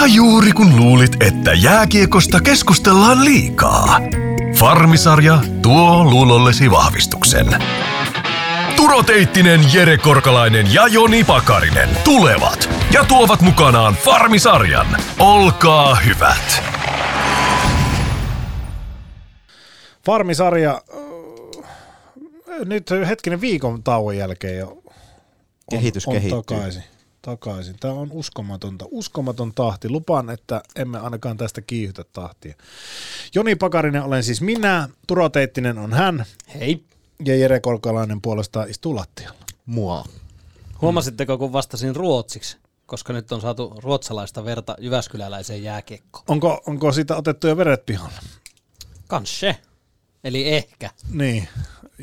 Ja juuri kun luulit, että jääkiekosta keskustellaan liikaa. Farmisarja tuo luulollesi vahvistuksen. Turo Teittinen, Jere Korkalainen ja Joni Pakarinen tulevat ja tuovat mukanaan Farmisarjan. Olkaa hyvät. Farmisarja äh, nyt hetkinen viikon tauon jälkeen jo on, Kehitys on kehittyy. takaisin. Takaisin. Tämä on uskomatonta. Uskomaton tahti. Lupaan, että emme ainakaan tästä kiihytä tahtia. Joni Pakarinen olen siis minä, Turo Teittinen on hän Hei. ja Jere Korkalainen puolestaan istuu lattialla. Mua. Huomasitteko, kun vastasin ruotsiksi? Koska nyt on saatu ruotsalaista verta Jyväskyläläiseen jääkiekkoon. Onko, onko siitä otettu jo veret pihalle? Kanske. Eli ehkä. Niin.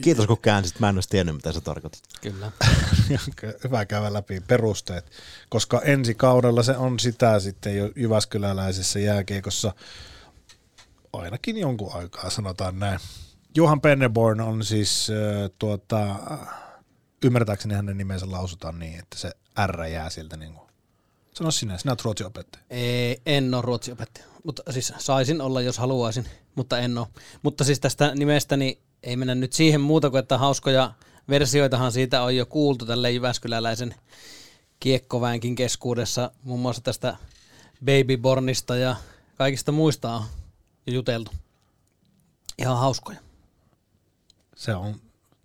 Kiitos kun käänsit, mä en olisi tiennyt mitä sä tarkoitat. Kyllä. Hyvä käydä läpi perusteet, koska ensi kaudella se on sitä sitten jo Jyväskyläläisessä jääkiekossa ainakin jonkun aikaa, sanotaan näin. Johan Penneborn on siis äh, tuota, ymmärtääkseni hänen nimensä lausutaan niin, että se R jää sieltä niin kuin. Sano sinä, sinä olet ruotsin opettaja. Ei, en ole ruotsiopettaja. Mutta siis saisin olla, jos haluaisin, mutta en ole. Mutta siis tästä nimestäni ei mennä nyt siihen muuta kuin, että hauskoja versioitahan siitä on jo kuultu tälle Jyväskyläläisen kiekkoväänkin keskuudessa. Muun muassa tästä Babybornista ja kaikista muista on juteltu. Ihan hauskoja. Se on,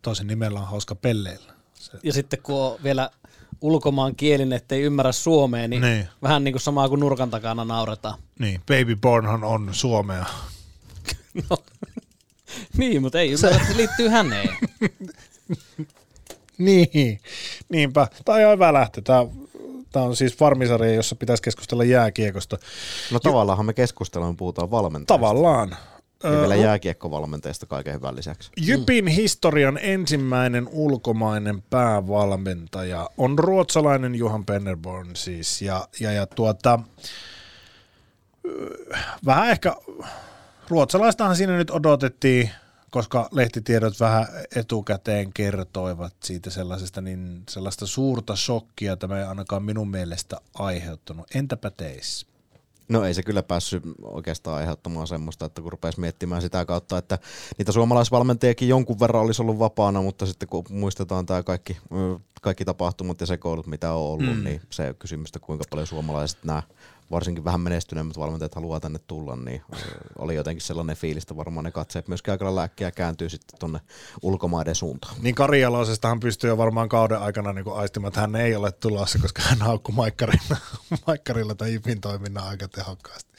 toisen nimellä on hauska pelleillä. Se, Ja sitten kun on vielä ulkomaan kielin, ettei ymmärrä suomea, niin, Niin. vähän niin kuin samaa kuin nurkan takana nauretaan. niin, Baby Bornhan on Suomea. Niin, mutta ei ymmärrä, että se liittyy häneen. Niin, niinpä. Tämä on ihan hyvä lähtö. Tämä, tämä on siis farmisarja, jossa pitäisi keskustella jääkiekosta. No tavallaan me keskustellaan, puhutaan valmentajasta. Tavallaan. Ja vielä jääkiekkovalmentajasta kaiken hyvän lisäksi. Jypin historian ensimmäinen ulkomainen päävalmentaja on ruotsalainen Johan Pennerborn siis. Ja, ja, ja tuota, vähän ehkä ruotsalaistahan siinä nyt odotettiin, koska lehtitiedot vähän etukäteen kertoivat siitä sellaisesta, niin sellaista suurta shokkia tämä ei ainakaan minun mielestä aiheuttanut. Entäpä teissä? No ei se kyllä päässyt oikeastaan aiheuttamaan semmoista, että kun rupesi miettimään sitä kautta, että niitä suomalaisvalmentajakin jonkun verran olisi ollut vapaana, mutta sitten kun muistetaan tämä kaikki, kaikki tapahtumat ja sekoilut, mitä on ollut, mm. niin se kysymys, että kuinka paljon suomalaiset nämä varsinkin vähän menestyneemmät valmentajat haluaa tänne tulla, niin oli jotenkin sellainen fiilis, että varmaan ne katseet myös aika lääkkiä kääntyy sitten tuonne ulkomaiden suuntaan. Niin Kari Jalosestahan pystyy jo varmaan kauden aikana niin aistimaan, että hän ei ole tulossa, koska hän haukkui Maikkarilla, Maikkarilla tai Ipin toiminnan aika tehokkaasti.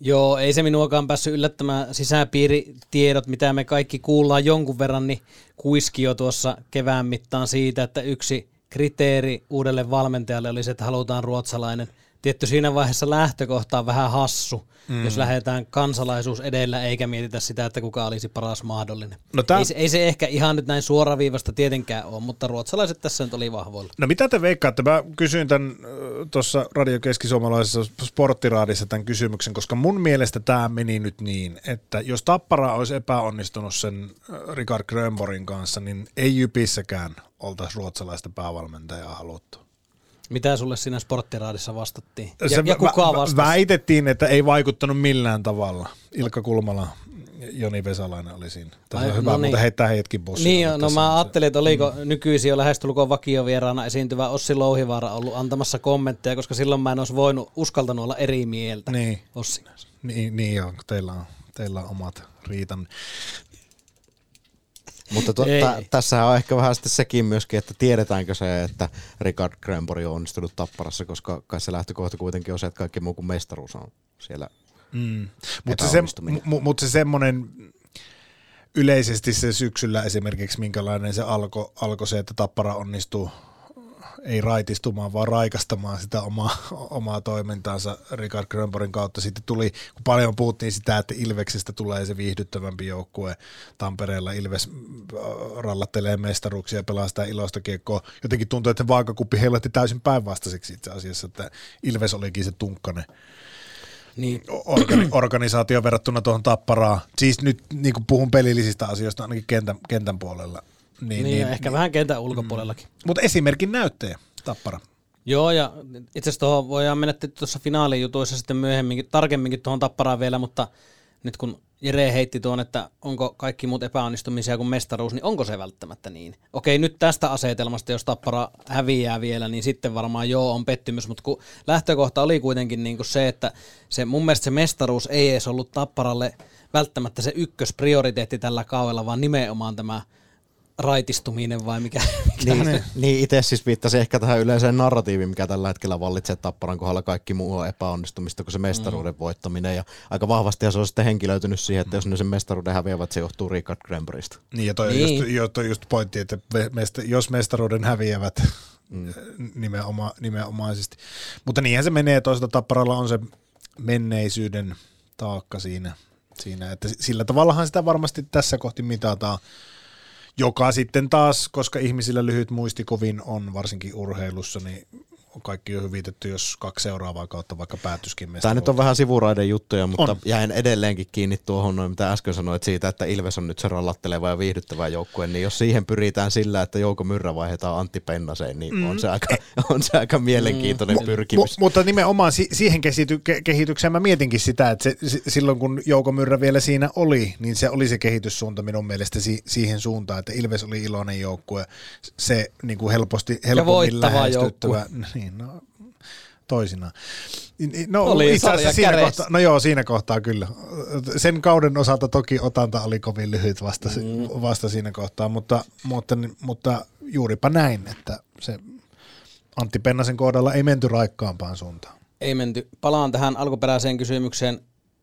Joo, ei se minuakaan päässyt yllättämään sisäpiiritiedot, mitä me kaikki kuullaan jonkun verran, niin kuiski jo tuossa kevään mittaan siitä, että yksi kriteeri uudelle valmentajalle oli se, että halutaan ruotsalainen. Tietty siinä vaiheessa lähtökohta on vähän hassu, mm. jos lähdetään kansalaisuus edellä eikä mietitä sitä, että kuka olisi paras mahdollinen. No tää- ei, se, ei se ehkä ihan nyt näin suoraviivasta tietenkään ole, mutta ruotsalaiset tässä nyt oli vahvoilla. No mitä te veikkaatte? Mä kysyin tämän tuossa Radio Keski-Suomalaisessa sporttiraadissa tämän kysymyksen, koska mun mielestä tämä meni nyt niin, että jos Tappara olisi epäonnistunut sen Richard Grönborgin kanssa, niin ei Jypissäkään oltaisi ruotsalaista päävalmentajaa haluttu. Mitä sulle siinä sporttiraadissa vastattiin? Ja, Se ja kuka vastasi? Väitettiin, että ei vaikuttanut millään tavalla. Ilkka Kulmala, Joni Vesalainen oli siinä. Tässä Ai, on hyvä no muuten niin. heittää hetki bussille. Niin, no Tässä mä ajattelin, että oliko mm. nykyisin jo lähestulkoon vakiovieraana esiintyvä Ossi Louhivaara ollut antamassa kommentteja, koska silloin mä en olisi voinut, uskaltanut olla eri mieltä Niin. Ossin kanssa. Niin, niin joo, teillä on, teillä on omat riitan. Mutta tä, tässä on ehkä vähän sitten sekin myöskin, että tiedetäänkö se, että Richard Grönborg on onnistunut tapparassa, koska kai se lähtökohta kuitenkin on se, että kaikki muu kuin mestaruus on siellä. Mm. Mutta se, mu, mut se semmoinen yleisesti se syksyllä esimerkiksi, minkälainen se alkoi alko se, että Tappara onnistuu ei raitistumaan, vaan raikastamaan sitä omaa, omaa toimintaansa Richard Grönborgin kautta. Sitten tuli, kun paljon puhuttiin sitä, että Ilveksestä tulee se viihdyttävämpi joukkue Tampereella. Ilves äh, rallattelee mestaruuksia ja pelaa sitä iloista kiekkoa. Jotenkin tuntuu, että vaakakuppi heilatti täysin päinvastaiseksi itse asiassa, että Ilves olikin se tunkkanen Niin, organi- organisaatio verrattuna tuohon Tapparaan. Siis nyt niin kuin puhun pelillisistä asioista ainakin kentän, kentän puolella. Niin, niin, ehkä vähän kentän ulkopuolellakin. Mutta esimerkin näyttäjä, Tappara. Joo, ja itse asiassa tuohon voidaan mennä tuossa finaalijutuissa sitten myöhemmin tarkemminkin tuohon tapparaan vielä, mutta nyt kun Jere heitti tuon, että onko kaikki muut epäonnistumisia kuin mestaruus, niin onko se välttämättä niin? Okei, nyt tästä asetelmasta, jos Tappara häviää vielä, niin sitten varmaan joo on pettymys, mutta kun lähtökohta oli kuitenkin niin kuin se, että se, mun mielestä se mestaruus ei edes ollut Tapparalle välttämättä se ykkösprioriteetti tällä kaudella, vaan nimenomaan tämä raitistuminen vai mikä? mikä niin, niin itse siis viittasin ehkä tähän yleiseen narratiiviin, mikä tällä hetkellä vallitsee Tapparan kohdalla kaikki muu on epäonnistumista kuin se mestaruuden mm. voittaminen. Ja aika vahvasti ja se on sitten henkilöitynyt siihen, että jos ne sen mestaruuden häviävät, se johtuu Richard Grenbergistä. Niin ja toi niin. Just, jo, toi just pointti, että mesta, jos mestaruuden häviävät mm. nimenomaan, nimenomaisesti. Mutta niinhän se menee, toisaalta Tapparalla on se menneisyyden taakka siinä, siinä että sillä tavallahan sitä varmasti tässä kohti mitataan joka sitten taas, koska ihmisillä lyhyt muistikuvin on varsinkin urheilussa, niin kaikki on hyvitetty, jos kaksi seuraavaa kautta vaikka päätyskin Tämä nyt on vähän sivuraiden juttuja, mutta on. jäin edelleenkin kiinni tuohon, noin, mitä äsken sanoit siitä, että Ilves on nyt se rallatteleva ja viihdyttävä joukkue, niin jos siihen pyritään sillä, että Jouko Myrrä vaihdetaan Antti Pennaseen, niin mm. on, se aika, on se aika mielenkiintoinen mm. pyrkimys. M- mutta nimenomaan si- siihen kehity- kehitykseen mä mietinkin sitä, että se, silloin kun Jouko Myrrä vielä siinä oli, niin se oli se kehityssuunta minun mielestä si- siihen suuntaan, että Ilves oli iloinen joukkue, se niin kuin helposti, helpommin lähestyttävä. Niin, niin, no, toisinaan. No, oli itse asiassa siinä kohtaa, no joo, siinä kohtaa kyllä. Sen kauden osalta toki otanta oli kovin lyhyt vasta, mm. vasta siinä kohtaa, mutta, mutta, mutta juuripa näin, että se Antti Pennasen kohdalla ei menty raikkaampaan suuntaan. Ei menty. Palaan tähän alkuperäiseen kysymykseen.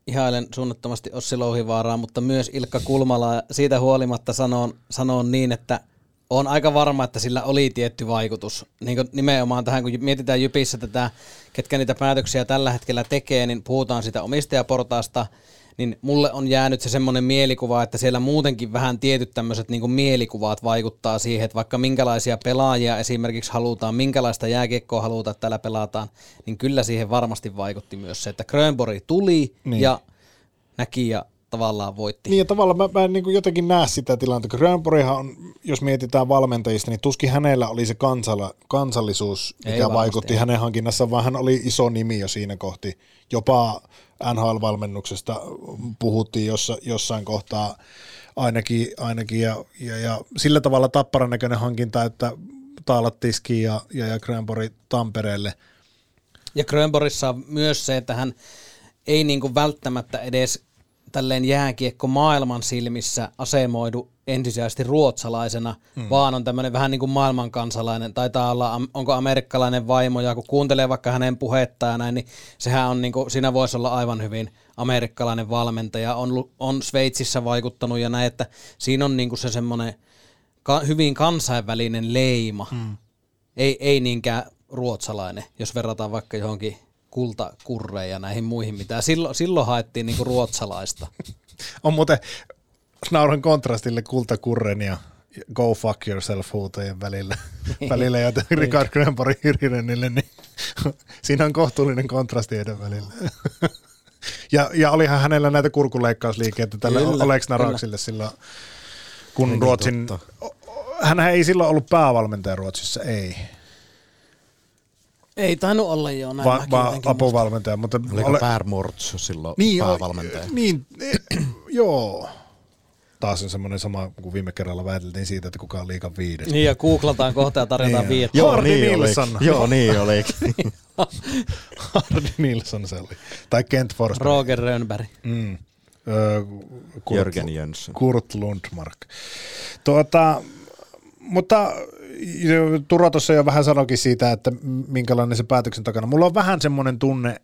Ihailen suunnattomasti Ossi Louhivaaraa, mutta myös Ilkka Kulmala. Siitä huolimatta sanon, sanon niin, että on aika varma, että sillä oli tietty vaikutus. Niin kuin nimenomaan tähän, kun mietitään Jypissä tätä, ketkä niitä päätöksiä tällä hetkellä tekee, niin puhutaan sitä omistajaportaasta, niin mulle on jäänyt se semmoinen mielikuva, että siellä muutenkin vähän tietyt tämmöiset niin mielikuvat vaikuttaa siihen, että vaikka minkälaisia pelaajia esimerkiksi halutaan, minkälaista jääkiekkoa halutaan, että täällä pelataan, niin kyllä siihen varmasti vaikutti myös se, että Grönborg tuli niin. ja näki ja tavallaan voitti. Niin ja tavallaan mä, mä en niin jotenkin näe sitä tilannetta. Grönborghan on, jos mietitään valmentajista, niin tuskin hänellä oli se kansala, kansallisuus, mikä ei vaikutti hänen hankinnassaan, vaan hän oli iso nimi jo siinä kohti. Jopa NHL-valmennuksesta puhuttiin jossa, jossain kohtaa ainakin, ainakin ja, ja, ja, sillä tavalla tapparan näköinen hankinta, että Taalat Tiski ja, ja, ja Grönborg Tampereelle. Ja Grönborgissa on myös se, että hän ei niin kuin välttämättä edes tälleen jääkiekko maailman silmissä asemoidu ensisijaisesti ruotsalaisena, mm. vaan on tämmöinen vähän niin kuin maailmankansalainen, taitaa olla, onko amerikkalainen vaimo, ja kun kuuntelee vaikka hänen puhettaan ja näin, niin sehän on niin kuin, siinä voisi olla aivan hyvin amerikkalainen valmentaja, on, on Sveitsissä vaikuttanut ja näin, että siinä on niin kuin se semmoinen ka, hyvin kansainvälinen leima, mm. ei, ei niinkään ruotsalainen, jos verrataan vaikka johonkin kultakurreja ja näihin muihin, mitä silloin, silloin haettiin niinku ruotsalaista. On muuten nauran kontrastille kultakurren ja go fuck yourself huutojen välillä, niin. välillä ja Richard Grönborg Hyrinenille, niin siinä on kohtuullinen kontrasti heidän välillä. ja, ja olihan hänellä näitä kurkuleikkausliikkeitä tällä Oleks Naraksille silloin, kun niin, Ruotsin, hän ei silloin ollut päävalmentaja Ruotsissa, ei. Ei tainnut olla jo näin. Va- va- apuvalmentaja, mutta... Oliko ole... Per Mortz silloin niin, päävalmentaja? Niin, e, joo. Taas on semmoinen sama kuin viime kerralla väiteltiin siitä, että kuka on liikan viides. Niin, ja googlataan kohta ja tarjotaan niin, viidettä. Joo, Hardy niin Nilsson. Oli. Joo, niin oli. Hardy Nilsson se oli. Tai Kent Forsberg. Roger Rönnberg. Mm. Öö, Kurt, Jörgen Jönsson. Kurt Lundmark. Tuota, mutta Turo tuossa jo vähän sanoikin siitä, että minkälainen se päätöksen takana. Mulla on vähän semmoinen tunne,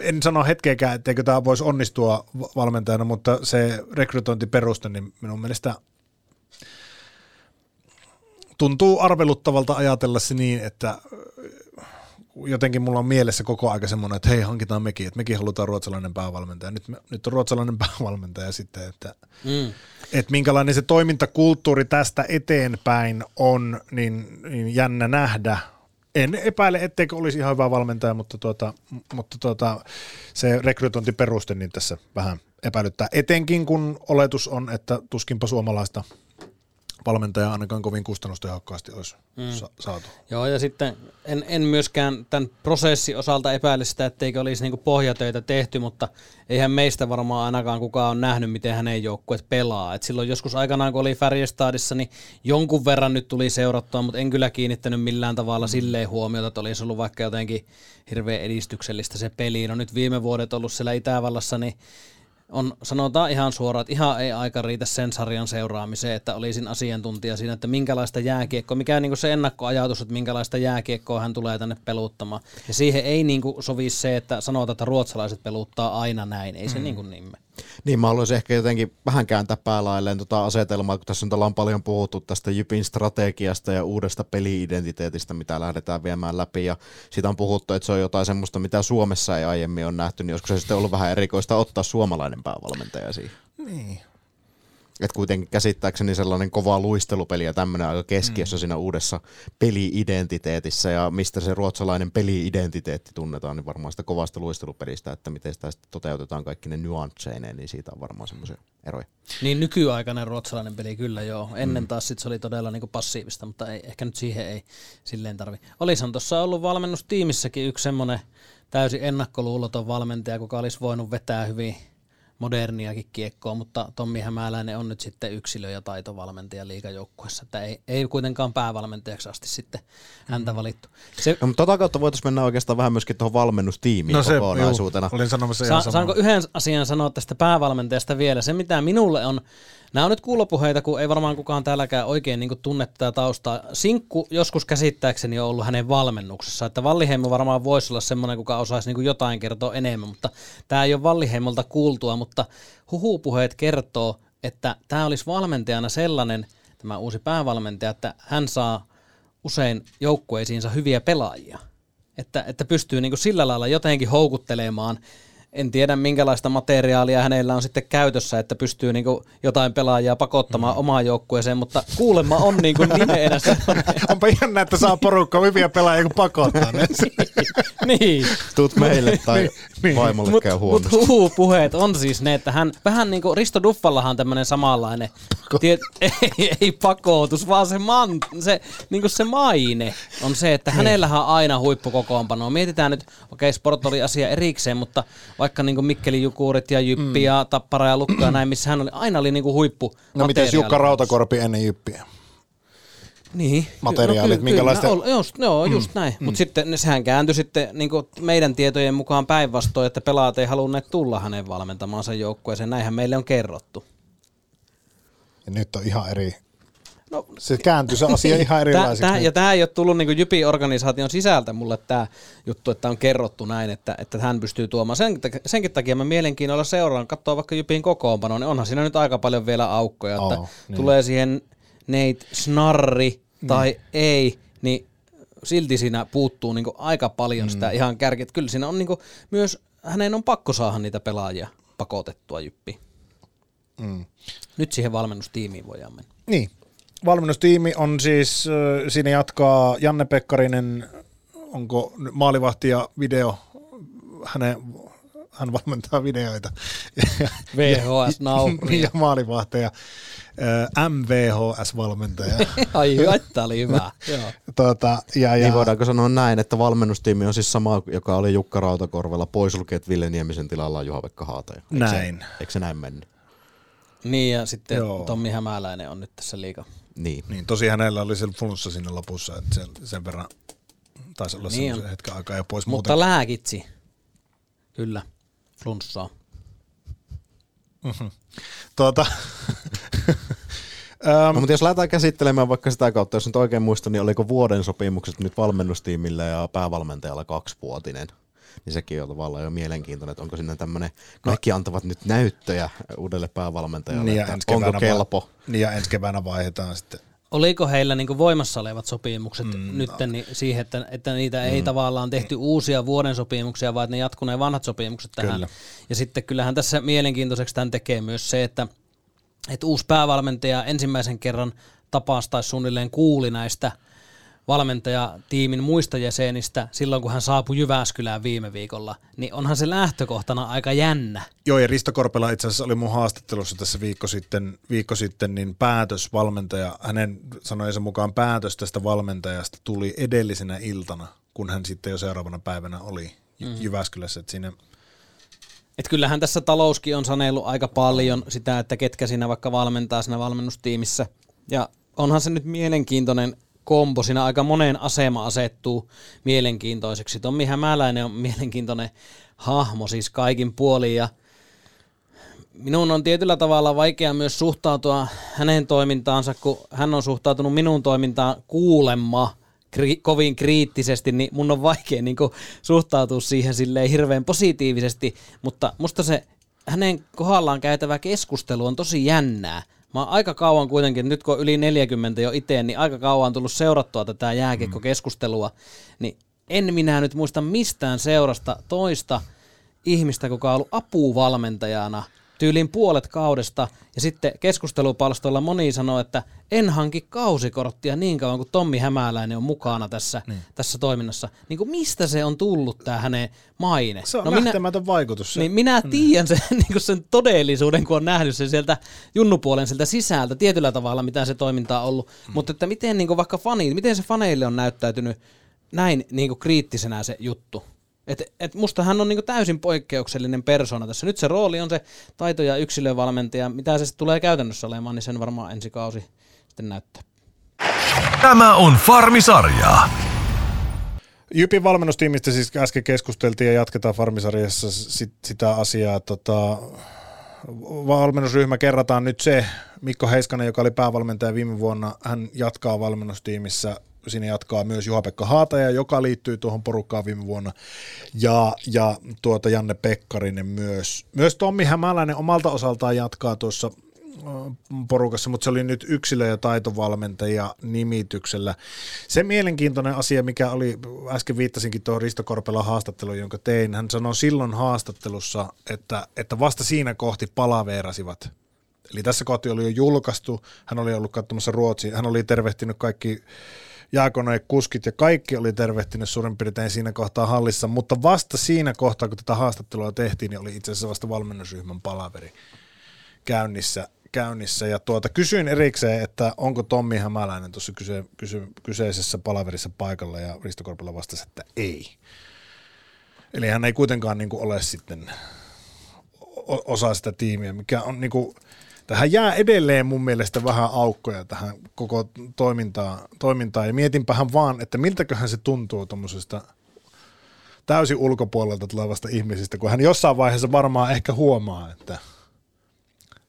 en sano hetkeäkään, etteikö tämä voisi onnistua valmentajana, mutta se rekrytointiperuste, niin minun mielestä tuntuu arveluttavalta ajatella se niin, että jotenkin mulla on mielessä koko aika semmoinen, että hei, hankitaan mekin, että mekin halutaan ruotsalainen päävalmentaja. Nyt, me, nyt on ruotsalainen päävalmentaja sitten, että, mm. että minkälainen se toimintakulttuuri tästä eteenpäin on, niin, niin jännä nähdä. En epäile, etteikö olisi ihan hyvä valmentaja, mutta, tuota, mutta tuota, se rekrytointiperuste niin tässä vähän epäilyttää. Etenkin kun oletus on, että tuskinpa suomalaista valmentaja ainakaan kovin kustannustehokkaasti olisi mm. sa- saatu. Joo, ja sitten en, en myöskään tämän prosessin osalta epäile sitä, etteikö olisi niin pohjatöitä tehty, mutta eihän meistä varmaan ainakaan kukaan on nähnyt, miten hänen joukkueet pelaa. Et silloin joskus aikanaan, kun oli Färjestadissa, niin jonkun verran nyt tuli seurattua, mutta en kyllä kiinnittänyt millään tavalla mm. silleen huomiota, että olisi ollut vaikka jotenkin hirveän edistyksellistä se peli. No nyt viime vuodet ollut siellä Itävallassa, niin on, sanotaan ihan suoraan, että ihan ei aika riitä sen sarjan seuraamiseen, että olisin asiantuntija siinä, että minkälaista jääkiekkoa, mikä on niin se ennakkoajatus, että minkälaista jääkiekkoa hän tulee tänne peluuttamaan. Ja siihen ei niin sovi se, että sanotaan, että ruotsalaiset peluttaa aina näin, ei se mm. niin kuin nimme. Niin, mä haluaisin ehkä jotenkin vähän kääntää päälailleen tuota asetelmaa, kun tässä nyt ollaan paljon puhuttu tästä Jypin strategiasta ja uudesta peliidentiteetistä, mitä lähdetään viemään läpi, ja siitä on puhuttu, että se on jotain semmoista, mitä Suomessa ei aiemmin ole nähty, niin olisiko se sitten ollut vähän erikoista ottaa suomalainen päävalmentaja siihen? Niin. Että kuitenkin käsittääkseni sellainen kova luistelupeli ja tämmöinen aika keskiössä mm. siinä uudessa peli-identiteetissä ja mistä se ruotsalainen peli-identiteetti tunnetaan, niin varmaan sitä kovasta luistelupelistä, että miten sitä sitten toteutetaan kaikki ne nuansseineen, niin siitä on varmaan semmoisia eroja. Niin nykyaikainen ruotsalainen peli kyllä joo. Ennen mm. taas sit se oli todella niinku passiivista, mutta ei, ehkä nyt siihen ei silleen tarvi. Olisahan tuossa ollut valmennustiimissäkin yksi semmoinen täysin ennakkoluuloton valmentaja, joka olisi voinut vetää hyvin moderniakin kiekkoa, mutta Tommi Hämäläinen on nyt sitten yksilö- ja taitovalmentaja liikajoukkuessa, että ei, ei kuitenkaan päävalmentajaksi asti sitten häntä mm. valittu. Se, no, mutta tota kautta voitaisiin mennä oikeastaan vähän myöskin tuohon valmennustiimiin no se, kokonaisuutena. Juu, olin sanomassa Sa- ihan Saanko yhden asian sanoa tästä päävalmentajasta vielä? Se, mitä minulle on Nämä on nyt kuulopuheita, kun ei varmaan kukaan täälläkään oikein niin tunne tätä taustaa. Sinkku joskus käsittääkseni on ollut hänen valmennuksessa, että Valliheimo varmaan voisi olla semmoinen, kuka osaisi niin jotain kertoa enemmän, mutta tämä ei ole Valliheimolta kuultua, mutta huhupuheet kertoo, että tämä olisi valmentajana sellainen, tämä uusi päävalmentaja, että hän saa usein joukkueisiinsa hyviä pelaajia. Että, että pystyy niin sillä lailla jotenkin houkuttelemaan en tiedä minkälaista materiaalia hänellä on sitten käytössä, että pystyy niinku jotain pelaajia pakottamaan mm. omaan joukkueeseen, mutta kuulemma on niinku nimeenä Onpa jännä, että saa porukka hyviä pelaajia, kun pakottaa ne. niin. Tuut meille tai niin, niin. vaimolle mut, käy huonosti. Mutta huu puheet on siis ne, että hän vähän niin kuin Risto Duffallahan tämmöinen samanlainen, tiet, ei, ei pakotus, vaan se, man, se, niin kuin se maine on se, että niin. hänellähän on aina huippukokoonpano. Mietitään nyt, okei okay, sport oli asia erikseen, mutta vaikka niin Mikkeli Jukurit ja Jyppi mm. ja Tappara ja Lukka ja näin, missä hän oli, aina oli niin kuin huippu. No miten Jukka Rautakorpi ennen Jyppiä? Niin. Materiaalit, no, minkälaista... Kyllä, just, joo, mm. just näin. Mm. Mutta sitten sehän kääntyi sitten niin meidän tietojen mukaan päinvastoin, että pelaat ei halunneet tulla hänen valmentamaansa joukkueeseen. Näinhän meille on kerrottu. Ja nyt on ihan eri, No, se kääntyi se asia ihan erilaiseksi. Tää, ja tämä ei ole tullut niin Jypi-organisaation sisältä mulle tämä juttu, että on kerrottu näin, että, että hän pystyy tuomaan. Sen, senkin takia mä mielenkiinnolla seuraan, katsoa vaikka Jypin kokoonpano, niin onhan siinä nyt aika paljon vielä aukkoja, oh, että niin. tulee siihen Nate Snarri tai mm. ei, niin silti siinä puuttuu niin aika paljon mm. sitä ihan kärkeä. Kyllä siinä on niin myös, hänen on pakko saada niitä pelaajia pakotettua Jyppi. Mm. Nyt siihen valmennustiimiin voidaan mennä. Niin, valmennustiimi on siis, siinä jatkaa Janne Pekkarinen, onko maalivahti ja video, hänen, hän valmentaa videoita. VHS Naupri. ja maalivahteja. MVHS-valmentaja. Ai että oli hyvä. tuota, ja, ja, niin voidaanko sanoa näin, että valmennustiimi on siis sama, joka oli Jukka Rautakorvella, poisulkeet Ville Niemisen tilalla Juha-Pekka Haataja. Eikö näin. Se, eikö se näin mennyt? Niin ja sitten Joo. Tommi Hämäläinen on nyt tässä liikaa. Niin. niin tosi hänellä oli se flunssa sinne lopussa, että sen, sen verran taisi olla niin semmoisen hetken aikaa jo pois Mutta muuten. lääkitsi. Kyllä, flunssaa. Mm-hmm. Tuota, Um, no, mutta jos lähdetään käsittelemään vaikka sitä kautta, jos nyt oikein muistan, niin oliko vuoden sopimukset nyt valmennustiimillä ja päävalmentajalla kaksivuotinen? Niin sekin on tavallaan jo mielenkiintoinen, että onko sinne tämmöinen, kaikki antavat nyt näyttöjä uudelle päävalmentajalle, niin että onko kelpo. Va- niin ja ensi keväänä vaihdetaan sitten Oliko heillä niin voimassa olevat sopimukset mm, nyt no. niin siihen, että, että niitä mm. ei tavallaan tehty uusia vuoden sopimuksia, vaan että ne jatkuneen vanhat sopimukset tähän. Kyllä. Ja sitten kyllähän tässä mielenkiintoiseksi tämän tekee myös se, että, että uusi päävalmentaja ensimmäisen kerran tapasi tai suunnilleen kuuli näistä valmentajatiimin muista jäsenistä silloin, kun hän saapui Jyväskylään viime viikolla, niin onhan se lähtökohtana aika jännä. Joo, ja Risto Korpela itse asiassa oli mun haastattelussa tässä viikko sitten, viikko sitten niin päätös valmentaja, hänen sanojensa mukaan päätös tästä valmentajasta tuli edellisenä iltana, kun hän sitten jo seuraavana päivänä oli mm. Jyväskylässä, että siinä et kyllähän tässä talouskin on sanellut aika paljon sitä, että ketkä siinä vaikka valmentaa siinä valmennustiimissä. Ja onhan se nyt mielenkiintoinen kombo, siinä aika moneen asema asettuu mielenkiintoiseksi. Tommi Hämäläinen on mielenkiintoinen hahmo siis kaikin puolin ja minun on tietyllä tavalla vaikea myös suhtautua hänen toimintaansa, kun hän on suhtautunut minun toimintaan kuulemma kri- kovin kriittisesti, niin mun on vaikea niin suhtautua siihen silleen hirveän positiivisesti, mutta musta se hänen kohdallaan käytävä keskustelu on tosi jännää. Mä oon aika kauan kuitenkin, nyt kun yli 40 jo itse, niin aika kauan on tullut seurattua tätä jääkiekkokeskustelua, niin en minä nyt muista mistään seurasta toista ihmistä, kuka on ollut apuvalmentajana – tyyliin puolet kaudesta, ja sitten keskustelupalstoilla moni sanoo, että en hanki kausikorttia niin kauan kuin Tommi Hämäläinen on mukana tässä, niin. tässä toiminnassa. Niin kuin mistä se on tullut tämä hänen maine? Se on no lähtemätön minä, vaikutus. Se. Niin minä mm. tiedän sen, niin kuin sen todellisuuden, kun on nähnyt sen sieltä junnupuolen sieltä sisältä tietyllä tavalla, mitä se toiminta on ollut. Mm. Mutta että miten niin kuin vaikka fani, miten se faneille on näyttäytynyt näin niin kuin kriittisenä se juttu? Et, et musta hän on niinku täysin poikkeuksellinen persona tässä. Nyt se rooli on se taito- ja yksilövalmentaja. Mitä se tulee käytännössä olemaan, niin sen varmaan ensi kausi sitten näyttää. Tämä on Farmisarja. Jypin valmennustiimistä siis äsken keskusteltiin ja jatketaan Farmisarjassa sit, sitä asiaa. Tota, valmennusryhmä kerrataan nyt se, Mikko Heiskanen, joka oli päävalmentaja viime vuonna, hän jatkaa valmennustiimissä Siinä jatkaa myös Juha-Pekka Haataja, joka liittyy tuohon porukkaan viime vuonna, ja, ja tuota Janne Pekkarinen myös. Myös Tommi Hämäläinen omalta osaltaan jatkaa tuossa porukassa, mutta se oli nyt yksilö- ja taitovalmentaja nimityksellä. Se mielenkiintoinen asia, mikä oli, äsken viittasinkin tuohon Risto Korpelan haastatteluun, jonka tein, hän sanoi silloin haastattelussa, että, että vasta siinä kohti palaveerasivat. Eli tässä kohti oli jo julkaistu, hän oli ollut katsomassa Ruotsiin, hän oli tervehtinyt kaikki jaakoneen kuskit ja kaikki oli tervehtinyt suurin piirtein siinä kohtaa hallissa, mutta vasta siinä kohtaa, kun tätä haastattelua tehtiin, niin oli itse asiassa vasta valmennusryhmän palaveri käynnissä. käynnissä. Ja tuota, kysyin erikseen, että onko Tommi Hämäläinen tuossa kyse, kyse, kyseisessä palaverissa paikalla, ja Risto Korpela vastasi, että ei. Eli hän ei kuitenkaan niin kuin ole sitten osa sitä tiimiä, mikä on niin kuin, tähän jää edelleen mun mielestä vähän aukkoja tähän koko toimintaan, toimintaan. ja mietinpähän vaan, että miltäköhän se tuntuu tuommoisesta täysin ulkopuolelta tulevasta ihmisistä, kun hän jossain vaiheessa varmaan ehkä huomaa, että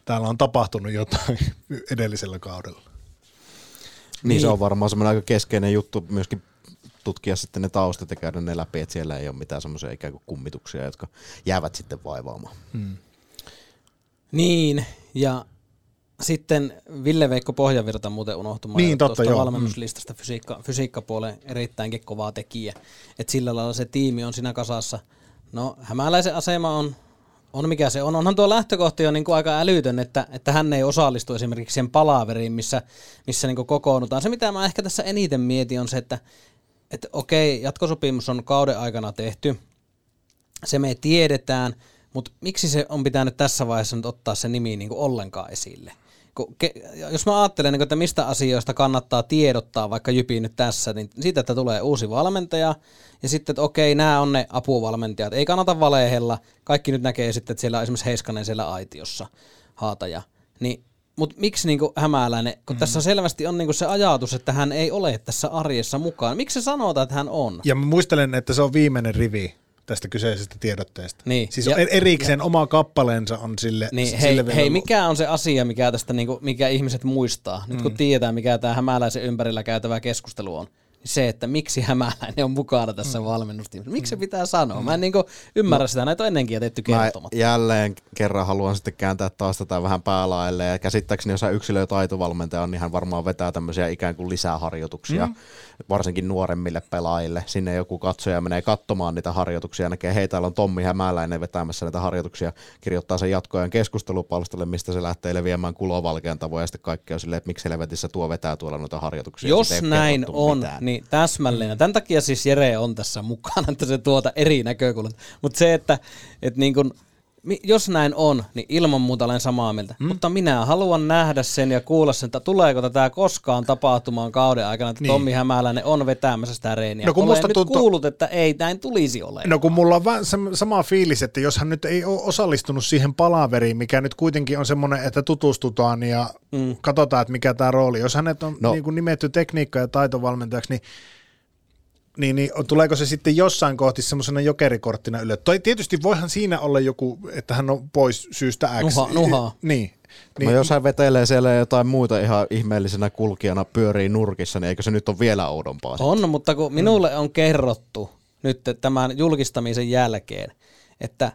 täällä on tapahtunut jotain edellisellä kaudella. Niin, niin. se on varmaan semmoinen aika keskeinen juttu myöskin tutkia sitten ne taustat ja käydä ne läpi, että siellä ei ole mitään semmoisia ikään kuin kummituksia, jotka jäävät sitten vaivaamaan. Hmm. Niin, ja sitten Ville-Veikko Pohjavirta muuten unohtumaan niin, totta, joo. valmennuslistasta fysiikka, fysiikkapuolen erittäinkin kovaa tekijä. että sillä lailla se tiimi on siinä kasassa. No hämäläisen asema on, on mikä se on. Onhan tuo lähtökohta jo niin kuin aika älytön, että, että hän ei osallistu esimerkiksi sen palaveriin, missä, missä niin kuin kokoonnutaan. Se mitä mä ehkä tässä eniten mietin on se, että, että okei, jatkosopimus on kauden aikana tehty. Se me tiedetään – mutta miksi se on pitänyt tässä vaiheessa nyt ottaa se nimi niin kuin ollenkaan esille? Kun, ke, jos mä ajattelen, niin että mistä asioista kannattaa tiedottaa vaikka Jypi nyt tässä, niin siitä, että tulee uusi valmentaja, ja sitten, että okei, nämä on ne apuvalmentajat. Ei kannata valehella. Kaikki nyt näkee sitten, että siellä on esimerkiksi Heiskanen siellä aitiossa, haataja. Niin mutta miksi niinku hämäläinen, kun mm. tässä selvästi on niinku se ajatus, että hän ei ole tässä arjessa mukaan. Miksi se sanotaan, että hän on? Ja mä muistelen, että se on viimeinen rivi tästä kyseisestä tiedotteesta. Niin. Siis ja, erikseen ja, oma kappaleensa on sille niin, hei, hei, mikä on se asia, mikä tästä, niinku, mikä ihmiset muistaa, nyt kun mm. tietää, mikä tämä hämäläisen ympärillä käytävä keskustelu on, se, että miksi hämäläinen on mukana tässä mm. valmennustiimissä. Miksi se pitää sanoa? Mm. Mä en niin ymmärrä no, sitä, näitä on ennenkin jätetty kertomatta. jälleen kerran haluan sitten kääntää taas tätä vähän päälaille. Ja käsittääkseni, jos hän yksilö- ja taitovalmentaja on, niin hän varmaan vetää tämmöisiä ikään kuin lisäharjoituksia, mm. Varsinkin nuoremmille pelaajille. Sinne joku katsoja menee katsomaan niitä harjoituksia, näkee, hei, täällä on Tommi Hämäläinen vetämässä näitä harjoituksia, kirjoittaa sen jatkoajan keskustelupalstalle, mistä se lähtee leviämään kulovalkean tavoin, ja sitten kaikkea silleen, että miksi helvetissä tuo vetää tuolla noita harjoituksia. Jos näin on, mitään. niin täsmällinen. Tämän takia siis Jere on tässä mukana, että se tuota eri näkökulmat. Mutta se, että, että niin kun, jos näin on, niin ilman muuta olen samaa mieltä. Mm. Mutta minä haluan nähdä sen ja kuulla sen, että tuleeko tätä koskaan tapahtumaan kauden aikana, että niin. Tommi Hämäläinen on vetämässä sitä reeniä. No, kun olen nyt tuntuu... kuullut, että ei näin tulisi olemaan. No kun mulla on vähän sama fiilis, että jos hän nyt ei ole osallistunut siihen palaveriin, mikä nyt kuitenkin on semmoinen, että tutustutaan ja mm. katsotaan, että mikä tämä rooli. Jos hänet on no. niin kuin nimetty tekniikka- ja taitovalmentajaksi, niin niin, niin tuleeko se sitten jossain kohti semmoisena jokerikorttina yle? Toi tietysti voihan siinä olla joku, että hän on pois syystä X. Nuha, nuha. Niin. Niin. No jos hän vetelee siellä jotain muita ihan ihmeellisenä kulkijana pyörii nurkissa, niin eikö se nyt ole vielä oudompaa? On, mutta kun minulle on kerrottu nyt tämän julkistamisen jälkeen, että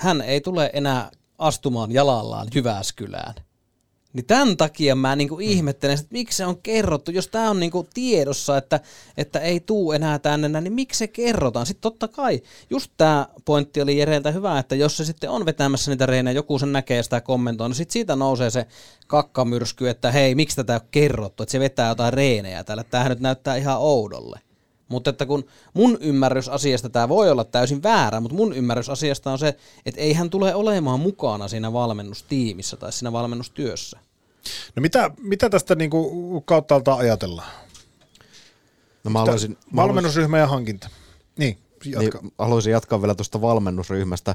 hän ei tule enää astumaan jalallaan Jyväskylään. Niin tämän takia mä niinku mm. ihmettelen, että miksi se on kerrottu, jos tämä on niinku tiedossa, että, että ei tuu enää tänne, niin miksi se kerrotaan? Sitten totta kai, just tämä pointti oli Jereltä hyvä, että jos se sitten on vetämässä niitä reinejä, joku sen näkee sitä kommentoi, niin sitten siitä nousee se kakkamyrsky, että hei, miksi tätä ei ole kerrottu, että se vetää jotain reenejä täällä, tämähän nyt näyttää ihan oudolle. Mutta että kun mun ymmärrys asiasta, tämä voi olla täysin väärä, mutta mun ymmärrys asiasta on se, että ei hän tule olemaan mukana siinä valmennustiimissä tai siinä valmennustyössä. No mitä, mitä tästä niin kuin kautta ajatellaan? No mä haluaisin, Valmennusryhmä ja hankinta. Niin, jatka. Niin, haluaisin jatkaa vielä tuosta valmennusryhmästä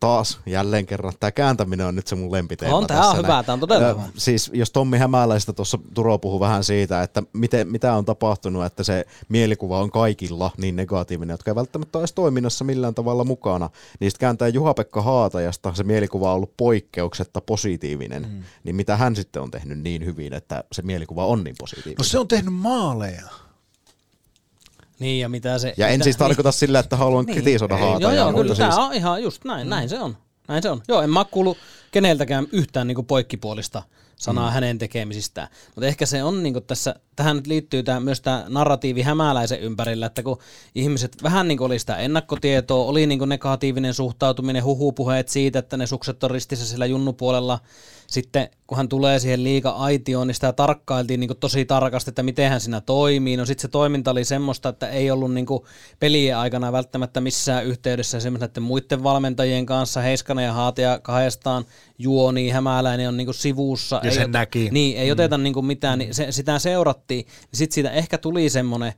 taas jälleen kerran, tämä kääntäminen on nyt se mun lempiteema. On, tämä on hyvä, tämä on todella hyvä. Siis jos Tommi Hämäläistä tuossa Turo puhui vähän siitä, että miten, mitä on tapahtunut, että se mielikuva on kaikilla niin negatiivinen, jotka ei välttämättä ole toiminnassa millään tavalla mukana, niin sitten kääntää Juha-Pekka Haatajasta se mielikuva on ollut poikkeuksetta positiivinen, mm. niin mitä hän sitten on tehnyt niin hyvin, että se mielikuva on niin positiivinen? No se on tehnyt maaleja. Niin, ja mitä se... Ja en mitä, siis tarkoita niin. sillä, että haluan niin. kritisoida haata. Joo, joo, kyllä siis... tämä on ihan just näin, mm. näin se on. Näin se on. Joo, en mä kuulu keneltäkään yhtään niin kuin poikkipuolista sanaa mm. hänen tekemisistään. Mutta ehkä se on niin tässä, tähän nyt liittyy tämä, myös tämä narratiivi hämäläisen ympärillä, että kun ihmiset vähän niin oli sitä ennakkotietoa, oli niin negatiivinen suhtautuminen, huhupuheet siitä, että ne sukset on ristissä sillä junnupuolella, sitten kun hän tulee siihen liika-aitioon, niin sitä tarkkailtiin niin tosi tarkasti, että miten hän siinä toimii. No sitten se toiminta oli semmoista, että ei ollut niin pelien aikana välttämättä missään yhteydessä semmoista muiden valmentajien kanssa, Heiskana ja Haatia kahdestaan juoni, hämäläinen on niin sivussa. Ja ei sen näki. Niin, ei mm. oteta niin mitään, niin se, sitä seurattiin. Niin sitten siitä ehkä tuli semmoinen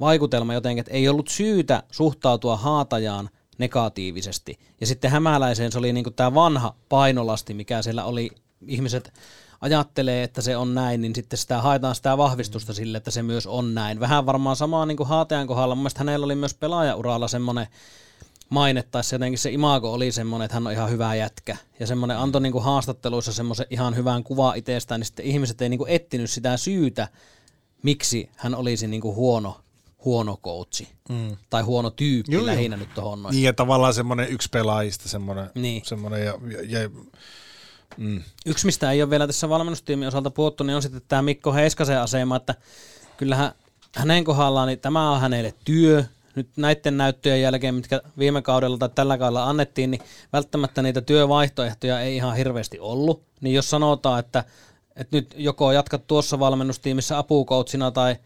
vaikutelma jotenkin, että ei ollut syytä suhtautua haatajaan negatiivisesti. Ja sitten hämäläiseen se oli niin tämä vanha painolasti, mikä siellä oli ihmiset ajattelee, että se on näin, niin sitten sitä haetaan sitä vahvistusta sille, että se myös on näin. Vähän varmaan samaa niin kuin Haatean kohdalla. Mun mielestä hänellä oli myös pelaajauralla semmoinen maine, tai se jotenkin se imago oli semmoinen, että hän on ihan hyvä jätkä. Ja semmoinen antoi niin kuin haastatteluissa semmoisen ihan hyvän kuva itsestään, niin sitten ihmiset ei niin kuin etsinyt sitä syytä, miksi hän olisi niin kuin huono huono coachi. Mm. Tai huono tyyppi joo, lähinnä nyt tuohon noin. Niin ja tavallaan semmoinen yksi pelaajista semmoinen, niin. semmoinen ja, ja, ja Mm. Yksi, mistä ei ole vielä tässä valmennustiimin osalta puhuttu, niin on sitten tämä Mikko Heiskasen asema, että kyllähän hänen kohdallaan niin tämä on hänelle työ, nyt näiden näyttöjen jälkeen, mitkä viime kaudella tai tällä kaudella annettiin, niin välttämättä niitä työvaihtoehtoja ei ihan hirveästi ollut. Niin jos sanotaan, että, että nyt joko jatkat tuossa valmennustiimissä apukoutsina tai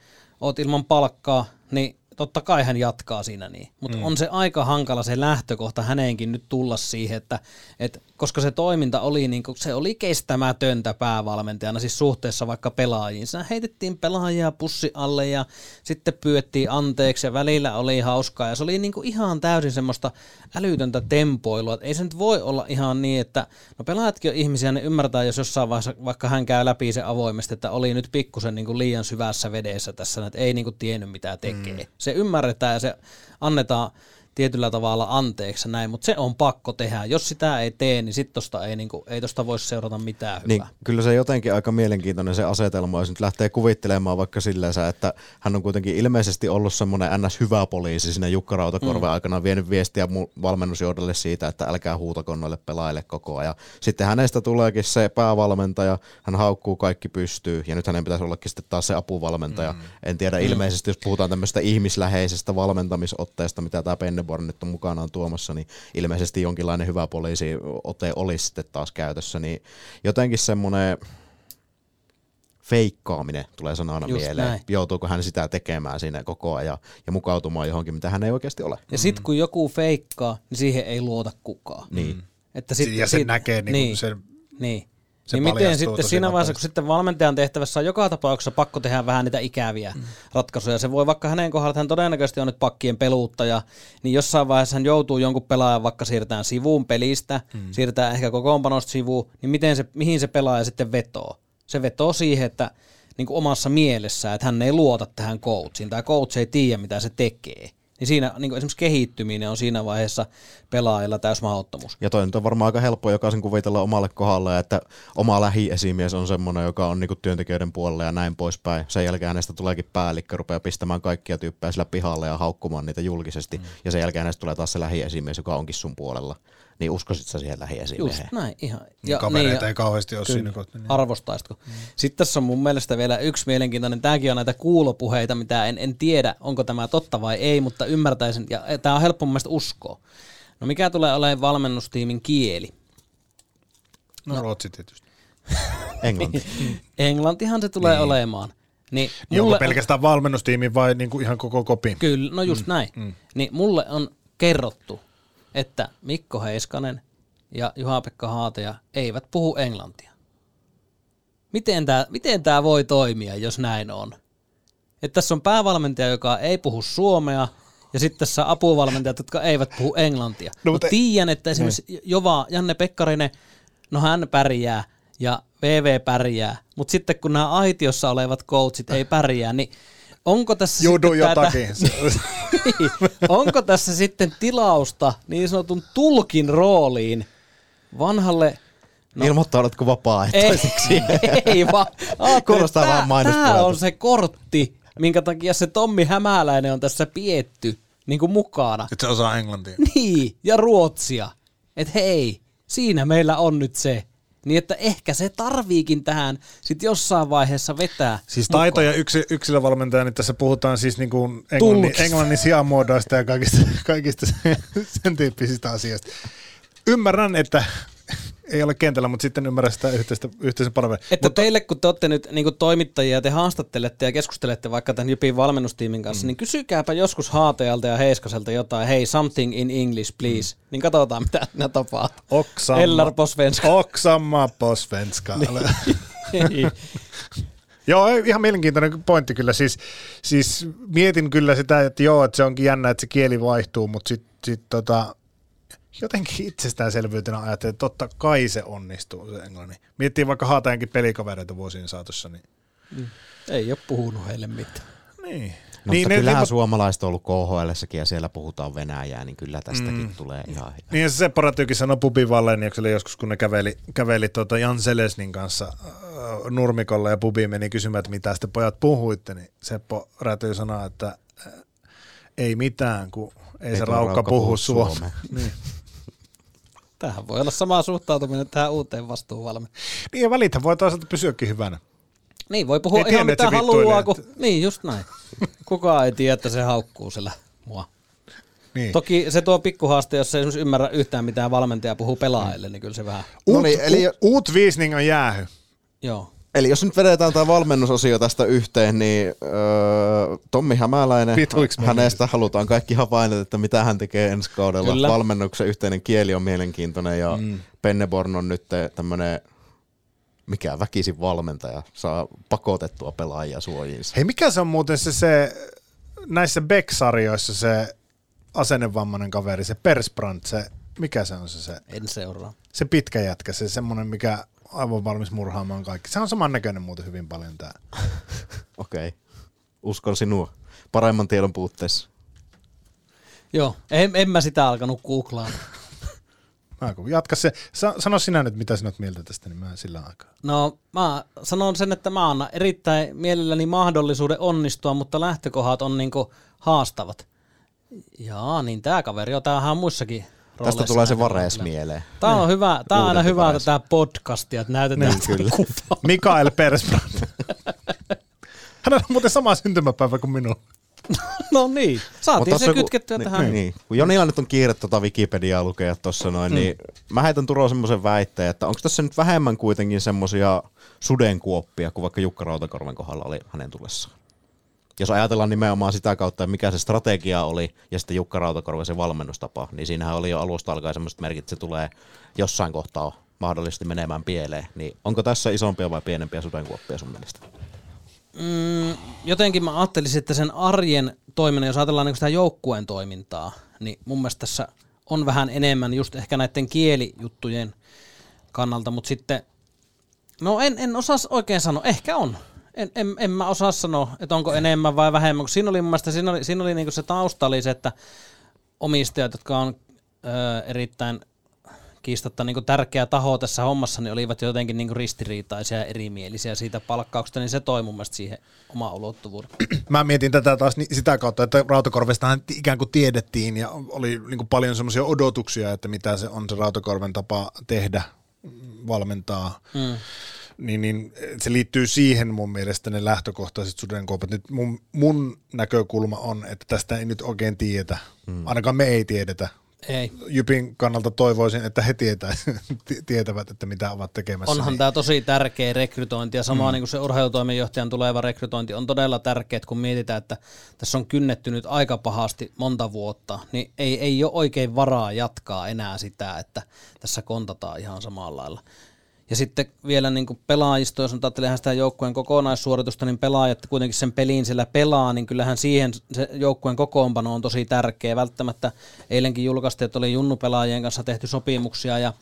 oot ilman palkkaa, niin totta kai hän jatkaa siinä niin. Mutta mm. on se aika hankala se lähtökohta häneenkin nyt tulla siihen, että, että koska se toiminta oli, niin kuin, se oli kestämätöntä päävalmentajana, siis suhteessa vaikka pelaajiin. Siinä heitettiin pelaajia pussi alle ja sitten pyydettiin anteeksi ja välillä oli hauskaa ja se oli niin kuin ihan täysin semmoista älytöntä tempoilua. Et ei se nyt voi olla ihan niin, että no pelaajatkin on ihmisiä, ne ymmärtää, jos jossain vaiheessa vaikka hän käy läpi se avoimesti, että oli nyt pikkusen niin kuin liian syvässä vedessä tässä, että ei niin kuin tiennyt mitä tekee. Mm. Se ymmärretään ja se annetaan tietyllä tavalla anteeksi näin, mutta se on pakko tehdä. Jos sitä ei tee, niin sit tosta ei, niinku, ei tosta voisi seurata mitään niin, hyvää. kyllä se jotenkin aika mielenkiintoinen se asetelma, jos nyt lähtee kuvittelemaan vaikka silleen, että hän on kuitenkin ilmeisesti ollut semmoinen ns. hyvä poliisi sinne Jukka Rautakorven mm. aikana, vienyt viestiä valmennusjohdolle siitä, että älkää huutako noille pelaajille koko ajan. Sitten hänestä tuleekin se päävalmentaja, hän haukkuu kaikki pystyy, ja nyt hänen pitäisi ollakin sitten taas se apuvalmentaja. Mm. En tiedä, mm. ilmeisesti jos puhutaan tämmöistä ihmisläheisestä valmentamisotteesta, mitä tämä Penne Penneborn nyt on mukanaan tuomassa, niin ilmeisesti jonkinlainen hyvä poliisi ote olisi sitten taas käytössä, niin jotenkin semmoinen feikkaaminen tulee sanana Just mieleen. näin. Joutuuko hän sitä tekemään siinä koko ajan ja mukautumaan johonkin, mitä hän ei oikeasti ole. Ja sit kun joku feikkaa, niin siihen ei luota kukaan. Niin. Että ja sen näkee niin, niin. sen Niin. Se niin miten sitten siinä vaiheessa, kun nopeasti. sitten valmentajan tehtävässä on joka tapauksessa pakko tehdä vähän niitä ikäviä mm. ratkaisuja. Se voi vaikka hänen kohdalla, että hän todennäköisesti on nyt pakkien peluuttaja, niin jossain vaiheessa hän joutuu jonkun pelaajan vaikka siirtään sivuun pelistä, mm. siirtää ehkä kokoonpanosta sivuun, niin miten se, mihin se pelaaja sitten vetoo? Se vetoo siihen, että niin kuin omassa mielessään, että hän ei luota tähän coachiin, tai coach ei tiedä, mitä se tekee. Niin siinä niin esimerkiksi kehittyminen on siinä vaiheessa pelaajilla täysmahdottomuus. Ja toi nyt on varmaan aika helppo jokaisen kuvitella omalle kohdalle, että oma lähiesimies on semmoinen, joka on niinku työntekijöiden puolella ja näin poispäin. Sen jälkeen hänestä tuleekin päällikkö, rupeaa pistämään kaikkia tyyppejä sillä pihalle ja haukkumaan niitä julkisesti. Mm. Ja sen jälkeen hänestä tulee taas se lähiesimies, joka onkin sun puolella. Niin uskoisit sä siihen lähiesimieheen? Just näin, ihan. ja, kavereita ja- ei kauheasti ole Kyllä, siinä kohtaa. Niin. arvostaisitko. Mm. Sitten tässä on mun mielestä vielä yksi mielenkiintoinen, tämäkin on näitä kuulopuheita, mitä en, en tiedä, onko tämä totta vai ei, mutta ymmärtäisin, ja tämä on helppo mun mielestä uskoa. No mikä tulee olemaan valmennustiimin kieli? No, Ruotsi tietysti. Englanti. Englantihan se tulee niin. olemaan. Niin Niin onko mulle pelkästään valmennustiimi vai niinku ihan koko kopi? Kyllä, no just mm. näin. Mm. Niin mulle on kerrottu, että Mikko Heiskanen ja Juha-Pekka Haateja eivät puhu englantia. Miten tämä miten tää voi toimia, jos näin on? Että tässä on päävalmentaja, joka ei puhu suomea, ja sitten tässä on apuvalmentajat, jotka eivät puhu englantia. No, mutta mutta- tiedän, että esimerkiksi Jova, Janne Pekkarinen, no hän pärjää, ja VV pärjää, mutta sitten kun nämä aitiossa olevat coachit ei pärjää, niin onko tässä Judu sitten tätä- jotakin. Se- niin. Onko tässä sitten tilausta niin sanotun tulkin rooliin vanhalle... No. Ilmoittaudutko Ei, vapaaehtoiseksi? ei vaan. Ajattelin, Kuulostaa vähän mainospuolelta. Tämä on se kortti, minkä takia se Tommi Hämäläinen on tässä pietty niin kuin mukana. Että se osaa englantia. Niin, ja ruotsia. Että hei, siinä meillä on nyt se. Niin että ehkä se tarviikin tähän sitten jossain vaiheessa vetää. Siis taito ja yksi, yksilövalmentaja, niin tässä puhutaan siis niin kuin englannin, englannin sijamuodoista ja kaikista, kaikista sen, sen tyyppisistä asioista. Ymmärrän, että ei ole kentällä, mutta sitten ymmärrän sitä yhteistä, yhteisen paremmin. Että Mutta, teille, kun te olette nyt niin toimittajia ja te haastattelette ja keskustelette vaikka tämän Jypin valmennustiimin kanssa, mm. niin kysykääpä joskus Haatejalta ja Heiskaselta jotain, hei, something in English, please. Mm. Niin katsotaan, mitä siinä tapahtuu. Oksamma, Eller på svenska. Oksamma på svenska. Niin. Joo, ihan mielenkiintoinen pointti kyllä. Siis, siis mietin kyllä sitä, että joo, että se onkin jännä, että se kieli vaihtuu, mutta sitten sit, tota, jotenkin itsestäänselvyytenä ajattelin, että totta kai se onnistuu se englannin. Miettii vaikka Haatajankin pelikavereita vuosien saatossa. Niin, Ei ole puhunut heille mitään. niin. No, niin, mutta ne- kyllähän ne- suomalaiset on ollut KHLssäkin ja siellä puhutaan venäjää, niin kyllä tästäkin mm. tulee ihan hyvä. Niin ja se Seppo Rätykin sanoi Pubi Valleniukselle joskus, kun ne käveli, käveli tuota Jan Selesnin kanssa äh, nurmikolla ja Pubi meni kysymään, että mitä te pojat puhuitte, niin Seppo Räty sanoi, että äh, ei mitään, kun ei, ei se tuo raukka puhu suomea. niin. Tähän voi olla sama suhtautuminen tähän uuteen vastuuvalmeen. niin ja välithän voi toisaalta pysyäkin hyvänä. Niin, voi puhua Ei ihan tiennyt, että mitä haluaa. Kun... Niin, just näin. Kukaan ei tiedä, että se haukkuu sillä mua. Niin. Toki se tuo pikkuhaaste, jos ei ymmärrä yhtään mitään valmentaja puhuu pelaajille, niin kyllä se vähän, Uut, No niin, eli- uut Wiesning on jäähy. joo. Eli jos nyt vedetään tämä valmennusosio tästä yhteen, niin öö, Tommi Hämäläinen, Vituiksi meni. hänestä halutaan kaikki havainnot, että mitä hän tekee ensi kaudella. Kyllä. Valmennuksen yhteinen kieli on mielenkiintoinen ja mm. Penneborn on nyt tämmöinen mikä väkisin valmentaja, saa pakotettua pelaajia suojiinsa. Hei, mikä se on muuten se, se näissä Beck-sarjoissa se asennevammainen kaveri, se Persbrandt, se, mikä se on se, se, En seuraa. se pitkä jätkä, se semmoinen, mikä aivan valmis murhaamaan kaikki. Se on samannäköinen muuten hyvin paljon tää. Okei, okay. uskon sinua. Paremman tiedon puutteessa. Joo, en, en mä sitä alkanut googlaa. Mä jatka se. Sa- sano sinä nyt, mitä sinä oot mieltä tästä, niin mä sillä aikaa. No mä sanon sen, että mä annan erittäin mielelläni mahdollisuuden onnistua, mutta lähtökohdat on niinku haastavat. Jaa, niin tää kaveri on tämähän on muissakin Tästä tulee se kyllä. mieleen. Tää on hyvä, tää on aina Uudempi hyvä tätä podcastia, että näytetään Niin, kyllä. kuvaa. Mikael Persbrandt. Hänellä on muuten sama syntymäpäivä kuin minulla. no niin, saatiin se kytkettyä kun, tähän. Niin, niin. Kun Jonilla nyt on kiire tuota Wikipediaa lukea tuossa noin, mm. niin mä heitän Turo semmoisen väitteen, että onko tässä nyt vähemmän kuitenkin semmoisia sudenkuoppia kuin vaikka Jukka Rautakorven kohdalla oli hänen tulessaan? Jos ajatellaan nimenomaan sitä kautta, mikä se strategia oli ja sitten Jukka Rautakorven se valmennustapa, niin siinähän oli jo alusta alkaen semmoiset merkit, että se tulee jossain kohtaa mahdollisesti menemään pieleen. Niin onko tässä isompia vai pienempiä sudenkuoppia sun mielestä? Mm, jotenkin mä ajattelisin, että sen arjen toiminnan, jos ajatellaan niin sitä joukkueen toimintaa, niin mun mielestä tässä on vähän enemmän just ehkä näiden kielijuttujen kannalta, mutta sitten, no en, en osaa oikein sanoa, ehkä on. En, en, en mä osaa sanoa, että onko enemmän vai vähemmän, kun siinä oli mun mielestä, siinä oli, siinä oli niin se tausta oli se, että omistajat, jotka on ö, erittäin kiistatta niin tärkeä taho tässä hommassa, niin olivat jotenkin niin ristiriitaisia ja erimielisiä siitä palkkauksesta, niin se toi mun mielestä siihen oma ulottuvuuden. Mä mietin tätä taas sitä kautta, että Rautakorvestahan ikään kuin tiedettiin ja oli niin paljon semmoisia odotuksia, että mitä se on se Rautakorven tapa tehdä, valmentaa. Mm niin, niin se liittyy siihen mun mielestä ne lähtökohtaiset sudenkuopat. Nyt mun, mun näkökulma on, että tästä ei nyt oikein tiedetä. Hmm. Ainakaan me ei tiedetä. Ei. Jypin kannalta toivoisin, että he tietävät, että mitä ovat tekemässä. Onhan niin. tämä tosi tärkeä rekrytointi ja sama mm. niin kuin se urheilutoimenjohtajan tuleva rekrytointi on todella tärkeä, kun mietitään, että tässä on kynnetty nyt aika pahasti monta vuotta, niin ei, ei ole oikein varaa jatkaa enää sitä, että tässä kontataan ihan samalla lailla. Ja sitten vielä niin kuin pelaajisto, jos ajattelee sitä joukkueen kokonaissuoritusta, niin pelaajat kuitenkin sen pelin sillä pelaa, niin kyllähän siihen se joukkueen kokoonpano on tosi tärkeä. Välttämättä eilenkin julkaistiin, että oli junnupelaajien kanssa tehty sopimuksia ja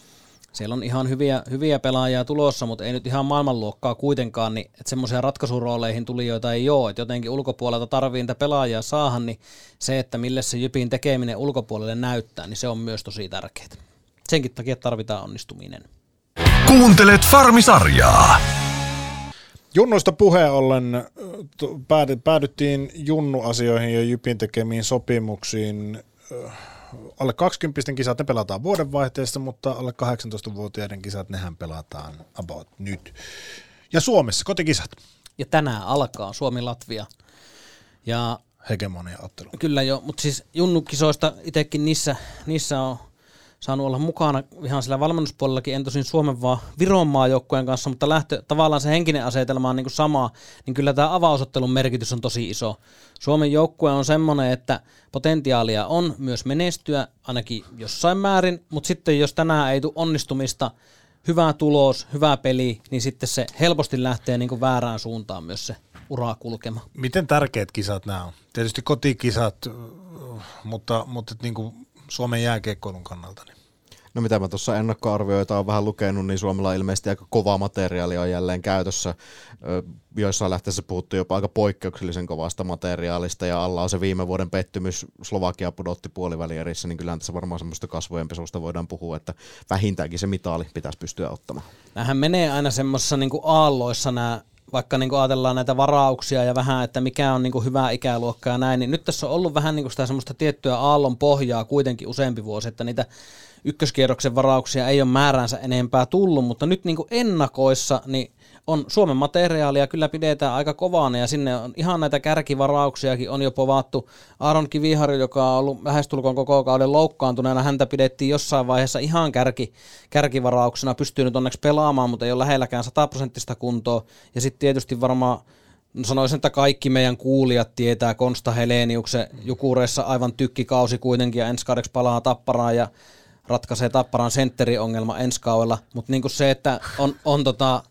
siellä on ihan hyviä, hyviä pelaajia tulossa, mutta ei nyt ihan maailmanluokkaa kuitenkaan, niin että semmoisia ratkaisurooleihin tulijoita ei ole, että jotenkin ulkopuolelta tarvii niitä pelaajia saahan, niin se, että mille se Jypin tekeminen ulkopuolelle näyttää, niin se on myös tosi tärkeää. Senkin takia tarvitaan onnistuminen. Kuuntelet Farmisarjaa. Junnuista puheen ollen päädyttiin Junnu-asioihin ja Jypin tekemiin sopimuksiin. Alle 20 kisat ne pelataan vuodenvaihteessa, mutta alle 18-vuotiaiden kisat nehän pelataan about nyt. Ja Suomessa kotikisat. Ja tänään alkaa Suomi-Latvia. Ja hegemonia ottelu. Kyllä jo, mutta siis Junnu-kisoista itsekin niissä, niissä on saanut olla mukana ihan sillä valmennuspuolellakin, en tosin Suomen vaan Viron maajoukkueen kanssa, mutta lähtö, tavallaan se henkinen asetelma on niin kuin sama, niin kyllä tämä avausottelun merkitys on tosi iso. Suomen joukkue on semmoinen, että potentiaalia on myös menestyä ainakin jossain määrin, mutta sitten jos tänään ei tule onnistumista, hyvä tulos, hyvä peli, niin sitten se helposti lähtee niin kuin väärään suuntaan myös se uraa kulkema. Miten tärkeät kisat nämä on? Tietysti kotikisat, mutta, mutta niin kuin Suomen jääkiekkoilun kannalta? Niin? No mitä mä tuossa ennakkoarvioita on vähän lukenut, niin Suomella ilmeisesti aika kova materiaali on jälleen käytössä. Joissain lähteessä puhuttu jopa aika poikkeuksellisen kovasta materiaalista ja alla on se viime vuoden pettymys. Slovakia pudotti puolivälierissä, niin kyllähän tässä varmaan semmoista kasvojen pesusta voidaan puhua, että vähintäänkin se mitaali pitäisi pystyä ottamaan. Nämähän menee aina semmoisessa niin aalloissa nämä vaikka niin kuin ajatellaan näitä varauksia ja vähän, että mikä on niin kuin hyvä ikäluokka ja näin, niin nyt tässä on ollut vähän niin kuin sitä semmoista tiettyä aallon pohjaa kuitenkin useampi vuosi, että niitä ykköskierroksen varauksia ei ole määränsä enempää tullut, mutta nyt niin kuin ennakoissa, niin on Suomen materiaalia kyllä pidetään aika kovana ja sinne on ihan näitä kärkivarauksiakin on jo povattu. Aaron Kiviharju, joka on ollut lähestulkoon koko kauden loukkaantuneena, häntä pidettiin jossain vaiheessa ihan kärki, kärkivarauksena, pystyy nyt onneksi pelaamaan, mutta ei ole lähelläkään sataprosenttista kuntoa. Ja sitten tietysti varmaan No sanoisin, että kaikki meidän kuulijat tietää Konsta Heleniuksen Jukureissa aivan tykkikausi kuitenkin ja ensi kaudeksi palaa tapparaan ja ratkaisee tapparan sentteriongelma ensi kaudella, mutta niin se, että on, on tota,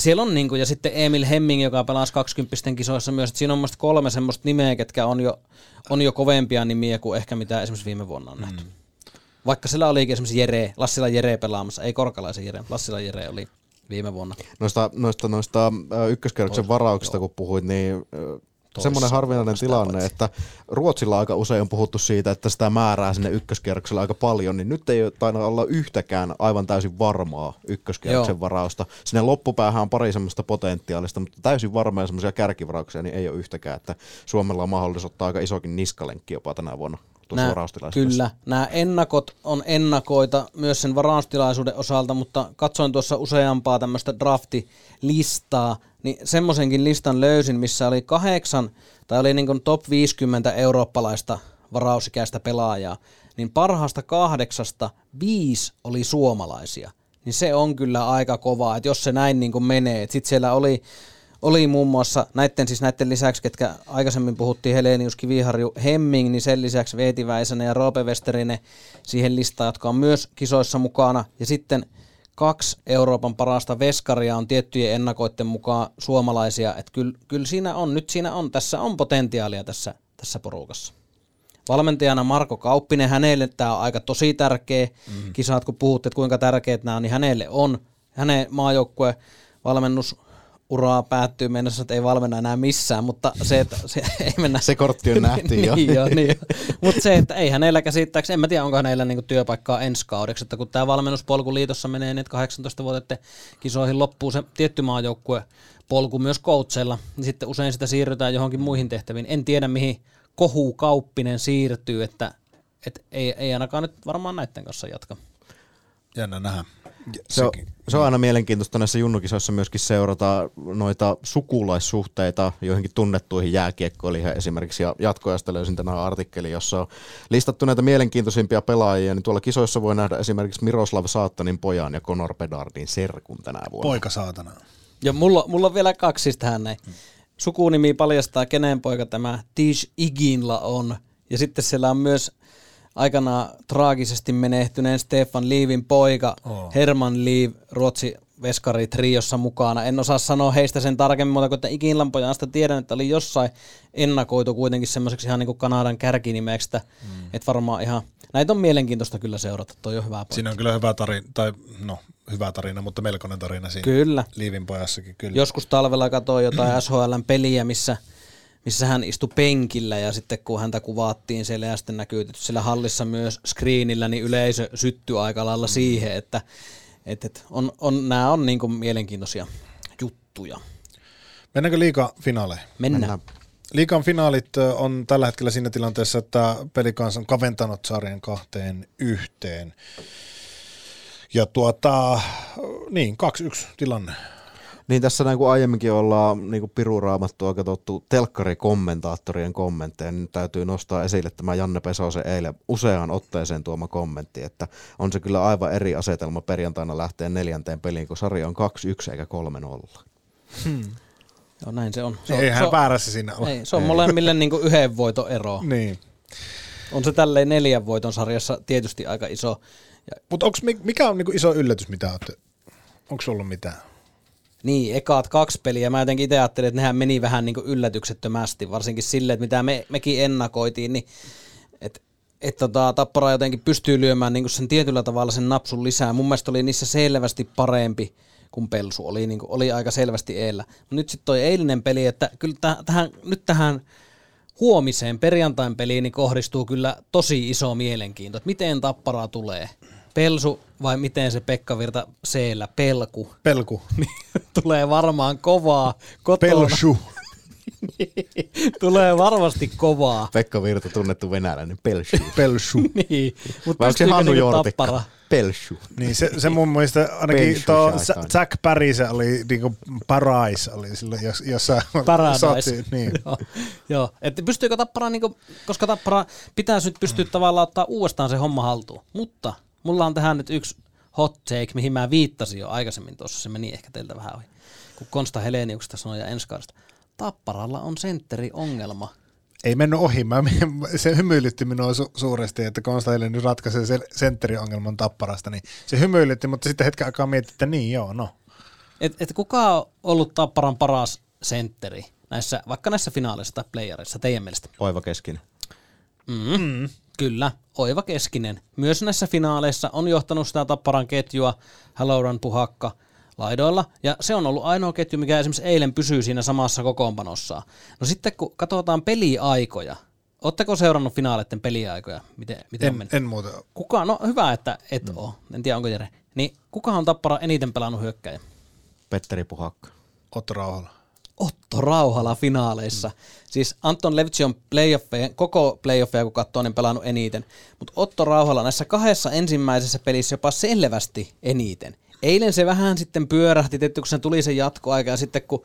siellä on niinku, ja sitten Emil Hemming, joka pelasi 20 kisoissa myös, että siinä on mielestäni kolme semmoista nimeä, ketkä on jo, on jo kovempia nimiä kuin ehkä mitä esimerkiksi viime vuonna on nähty. Mm. Vaikka sillä olikin esimerkiksi Jere, Lassila Jere pelaamassa, ei Korkalaisen Jere, Lassila Jere oli viime vuonna. Noista, noista, noista ykköskerroksen varauksista, kun puhuit, niin semmoinen harvinainen tilanne, että Ruotsilla aika usein on puhuttu siitä, että sitä määrää sinne ykköskierroksella aika paljon, niin nyt ei taida olla yhtäkään aivan täysin varmaa ykköskierroksen Joo. varausta. Sinne loppupäähän on pari semmoista potentiaalista, mutta täysin varmaa semmoisia kärkivarauksia niin ei ole yhtäkään, että Suomella on mahdollisuus ottaa aika isokin niskalenkki jopa tänä vuonna tuossa Nää- varaustilaisuudessa. Kyllä, nämä ennakot on ennakoita myös sen varaustilaisuuden osalta, mutta katsoin tuossa useampaa tämmöistä draftilistaa, niin semmoisenkin listan löysin, missä oli kahdeksan, tai oli niin top 50 eurooppalaista varausikäistä pelaajaa, niin parhaasta kahdeksasta viisi oli suomalaisia. Niin se on kyllä aika kovaa, että jos se näin niin menee. Sitten siellä oli oli muun muassa näiden, siis näiden lisäksi, ketkä aikaisemmin puhuttiin Helenius, Kiviharju, Hemming, niin sen lisäksi Veeti Väisänen ja Roope Westerinen siihen listaan, jotka on myös kisoissa mukana. Ja sitten kaksi Euroopan parasta veskaria on tiettyjen ennakoiden mukaan suomalaisia, että kyllä, kyllä siinä on, nyt siinä on, tässä on potentiaalia tässä, tässä porukassa. Valmentajana Marko Kauppinen, hänelle tämä on aika tosi tärkeä mm. kisat, kun puhutte, että kuinka tärkeät nämä on, niin hänelle on. Hänen maajoukkue valmennus uraa päättyy mennessä, että ei valmenna enää missään, mutta se, että se ei mennä... Se kortti on nähty jo. niin jo, niin jo. Mutta se, että ei hänellä käsittääkseni, en mä tiedä, onko hänellä niinku työpaikkaa ensi kaudeksi, että kun tämä valmennuspolku liitossa menee niin, että 18 vuotta kisoihin loppuu se tietty maajoukkue polku myös coacheilla, niin sitten usein sitä siirrytään johonkin muihin tehtäviin. En tiedä, mihin kohu kauppinen siirtyy, että et ei, ei ainakaan nyt varmaan näiden kanssa jatka. Jännä nähdä. Se on, se on aina mielenkiintoista näissä junnukisoissa myöskin seurata noita sukulaissuhteita joihinkin tunnettuihin jääkiekkoihin esimerkiksi. Ja jatkoajasta löysin tänään artikkeli, jossa on listattu näitä mielenkiintoisimpia pelaajia. Niin tuolla kisoissa voi nähdä esimerkiksi Miroslav Saattanin pojan ja Conor Bedardin serkun tänä vuonna. Poika saatana. Ja mulla, mulla on vielä kaksi siis tähän näin. Sukunimi paljastaa, kenen poika tämä Tish Iginla on. Ja sitten siellä on myös aikanaan traagisesti menehtyneen Stefan Liivin poika Oh. Herman Liiv, Ruotsi veskari triossa mukana. En osaa sanoa heistä sen tarkemmin, mutta kun Iginlan pojasta tiedän, että oli jossain ennakoitu kuitenkin semmoiseksi ihan niin kuin Kanadan kärkinimeksi, että mm. et varmaan ihan, näitä on mielenkiintoista kyllä seurata, toi on hyvä pointti. Siinä on kyllä hyvä tarina, tai no, hyvä tarina, mutta melkoinen tarina siinä. Kyllä. Liivin pojassakin, kyllä. Joskus talvella katsoin jotain SHLn peliä, missä, missä hän istui penkillä ja sitten kun häntä kuvattiin siellä ja sitten näkyy siellä hallissa myös screenillä, niin yleisö syttyi aika lailla siihen, että et, et on, on, nämä on niin mielenkiintoisia juttuja. Mennäänkö liiga finaaleihin? Mennään. Mennään. Liikan finaalit on tällä hetkellä siinä tilanteessa, että pelikans on kaventanut sarjan kahteen yhteen. Ja tuota, niin, 2-1 tilanne. Niin tässä näin kuin aiemminkin ollaan niin kuin piruraamattua katsottu telkkarikommentaattorien kommentteja, niin täytyy nostaa esille tämä Janne Pesosen eilen useaan otteeseen tuoma kommentti, että on se kyllä aivan eri asetelma perjantaina lähteen neljänteen peliin, kun sarja on 2-1 eikä 3-0. Joo, näin se on. Se on, Ei se hän on, väärässä siinä ole. ei, se on molemmille niin yhden voiton ero. Niin. On se tälleen neljän voiton sarjassa tietysti aika iso. Ja Mutta mikä on niinku iso yllätys, mitä olette, onko ollut mitään? Niin, ekaat kaksi peliä. Mä jotenkin itse ajattelin, että nehän meni vähän niin kuin yllätyksettömästi, varsinkin silleen, että mitä me, mekin ennakoitiin, niin että et tota, Tappara jotenkin pystyy lyömään niin sen tietyllä tavalla sen napsun lisää. Mun mielestä oli niissä selvästi parempi kuin Pelsu, oli, niin kuin, oli aika selvästi eellä. Nyt sitten toi eilinen peli, että kyllä täh, tähän, nyt tähän huomiseen perjantain peliin niin kohdistuu kyllä tosi iso mielenkiinto, että miten Tappara tulee. Pelsu vai miten se Pekka Virta C-llä, pelku, Pelku. niin tulee varmaan kovaa kotona. Pelsu. tulee varmasti kovaa. Pekka Virta tunnettu venäläinen Pelshu. Pelsu. niin, mutta Vai onko se Hannu niinku Jortikka? Tappara? Pelshu. Niin se, se mun mielestä ainakin Pelsu tuo Shaitan. Jack Parise oli niinku Parais oli silloin, jos, jossa Paradise. soti, niin. Joo, Joo. että pystyykö Tappara, niinku, koska Tappara pitäisi nyt pystyä tavallaan ottaa uudestaan se homma haltuun. Mutta mulla on tähän nyt yksi hot take, mihin mä viittasin jo aikaisemmin tuossa, se meni ehkä teiltä vähän ohi. Kun Konsta Heleniuksesta sanoi ja enskaarista. Tapparalla on sentteri ongelma. Ei mennyt ohi. Mä, se hymyilytti minua su- suuresti, että Konstaille nyt ratkaisee sen sentteriongelman tapparasta. Niin se hymyilytti, mutta sitten hetken aikaa mietti, että niin joo, no. Et, et kuka on ollut Tapparan paras sentteri näissä, vaikka näissä finaaleissa tai playereissa teidän mielestä? Oiva keskinen. Mm. Mm. Kyllä, Oiva Keskinen. Myös näissä finaaleissa on johtanut sitä Tapparan ketjua, Haloran Puhakka laidoilla, ja se on ollut ainoa ketju, mikä esimerkiksi eilen pysyy siinä samassa kokoonpanossa. No sitten kun katsotaan peliaikoja, Oletteko seurannut finaaleiden peliaikoja? Miten, miten on En, mennyt? en muuta. Kuka, no hyvä, että et mm. ole. En tiedä, onko Jere. Niin kuka on Tappara eniten pelannut hyökkäjä? Petteri Puhakka. Otto Rauhala. Otto Rauhala finaaleissa. Mm. Siis Anton Levtsi on playoffeja, koko playoffeja kun katsoo, niin pelannut eniten. Mutta Otto Rauhala näissä kahdessa ensimmäisessä pelissä jopa selvästi eniten. Eilen se vähän sitten pyörähti, tietysti kun se tuli se jatkoaika ja sitten kun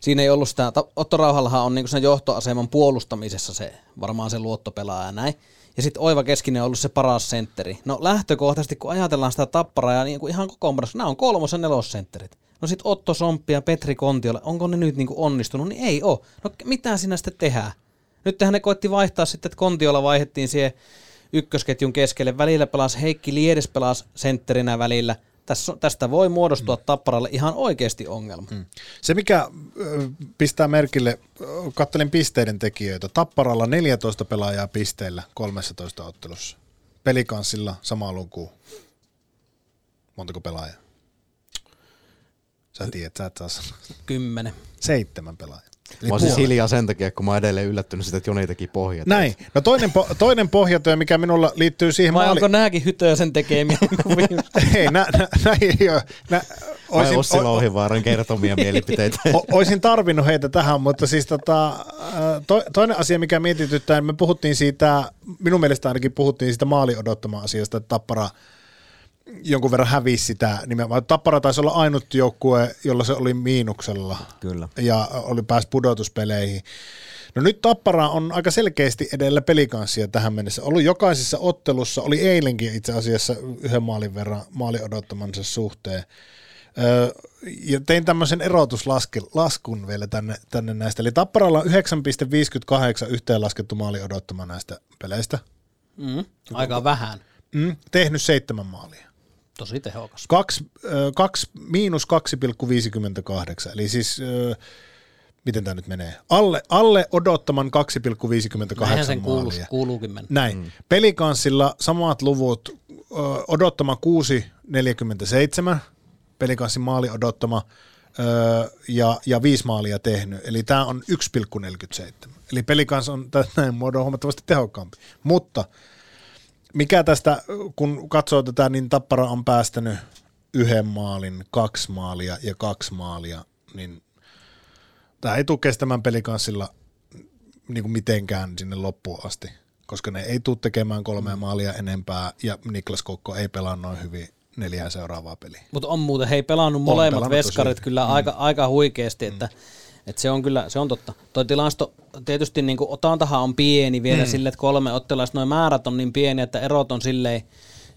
siinä ei ollut sitä, Otto Rauhallahan on niin sen johtoaseman puolustamisessa se, varmaan se luottopelaaja ja näin. Ja sitten Oiva Keskinen on ollut se paras sentteri. No lähtökohtaisesti, kun ajatellaan sitä tapparaa ja niin kuin ihan koko nämä on kolmos- ja nelossentterit. No sitten Otto Somppi ja Petri Kontiola, onko ne nyt niin kuin onnistunut? Niin ei ole. No mitä sinä sitten tehdään? Nyt ne koitti vaihtaa sitten, että Kontiola vaihdettiin siihen ykkösketjun keskelle. Välillä pelasi Heikki Liedes pelasi sentterinä välillä – tästä voi muodostua mm. tapparalle ihan oikeasti ongelma. Mm. Se, mikä pistää merkille, kattelin pisteiden tekijöitä. Tapparalla 14 pelaajaa pisteillä 13 ottelussa. Pelikanssilla sama luku. Montako pelaajaa? Sä tiedät, sä et saa sanoa. Kymmenen. Seitsemän pelaajaa. Eli mä oon siis hiljaa sen takia, kun mä oon edelleen yllättynyt sitä, että Joni teki pohjatyötä. Näin. No toinen, po- toinen pohjatyö, mikä minulla liittyy siihen... Vai maali... onko nääkin hytöä sen tekemiä? ei, nä, nä, nä, ei ole. Nä, oisin, Ossi Louhivaaran kertomia mielipiteitä. O, oisin tarvinnut heitä tähän, mutta siis tota, to, toinen asia, mikä mietityttää, me puhuttiin siitä, minun mielestä ainakin puhuttiin siitä maali odottamaan asiasta, että Tappara – jonkun verran hävisi sitä nimenomaan. Tappara taisi olla ainut joukkue, jolla se oli miinuksella. Kyllä. Ja oli pääs pudotuspeleihin. No nyt Tappara on aika selkeästi edellä pelikanssia tähän mennessä. Ollut jokaisessa ottelussa, oli eilenkin itse asiassa yhden maalin verran maali odottamansa suhteen. Öö, ja tein tämmöisen erotuslaskun vielä tänne, tänne näistä. Eli Tapparalla on 9,58 yhteenlaskettu maali odottama näistä peleistä. Mm, aika vähän. Mm, tehnyt seitsemän maalia. Tosi tehokas. Kaksi, kaksi, miinus 2,58, eli siis miten tämä nyt menee? Alle, alle odottaman 2,58 Näinhän sen kuuluu, kuuluukin mennä. Näin. Mm. Pelikanssilla samat luvut, ö, odottama 6,47, pelikanssin maali odottama ö, ja, ja viisi maalia tehnyt. Eli tämä on 1,47. Eli pelikans on näin muodon huomattavasti tehokkaampi. Mutta mikä tästä, kun katsoo tätä, niin Tappara on päästänyt yhden maalin, kaksi maalia ja kaksi maalia, niin tämä ei tule kestämään pelikanssilla niin kuin mitenkään sinne loppuun asti, koska ne ei tule tekemään kolmea maalia enempää ja Niklas Kokko ei pelaa noin hyvin neljää seuraavaa peliä. Mutta on muuten, hei pelannut molemmat pelannut veskarit kyllä mm. aika, aika huikeasti, että mm et se on kyllä, se on totta. Tuo tilasto, tietysti niin otantahan on pieni vielä mm. sille, että kolme ottelasta, noin määrät on niin pieni, että erot on silleen,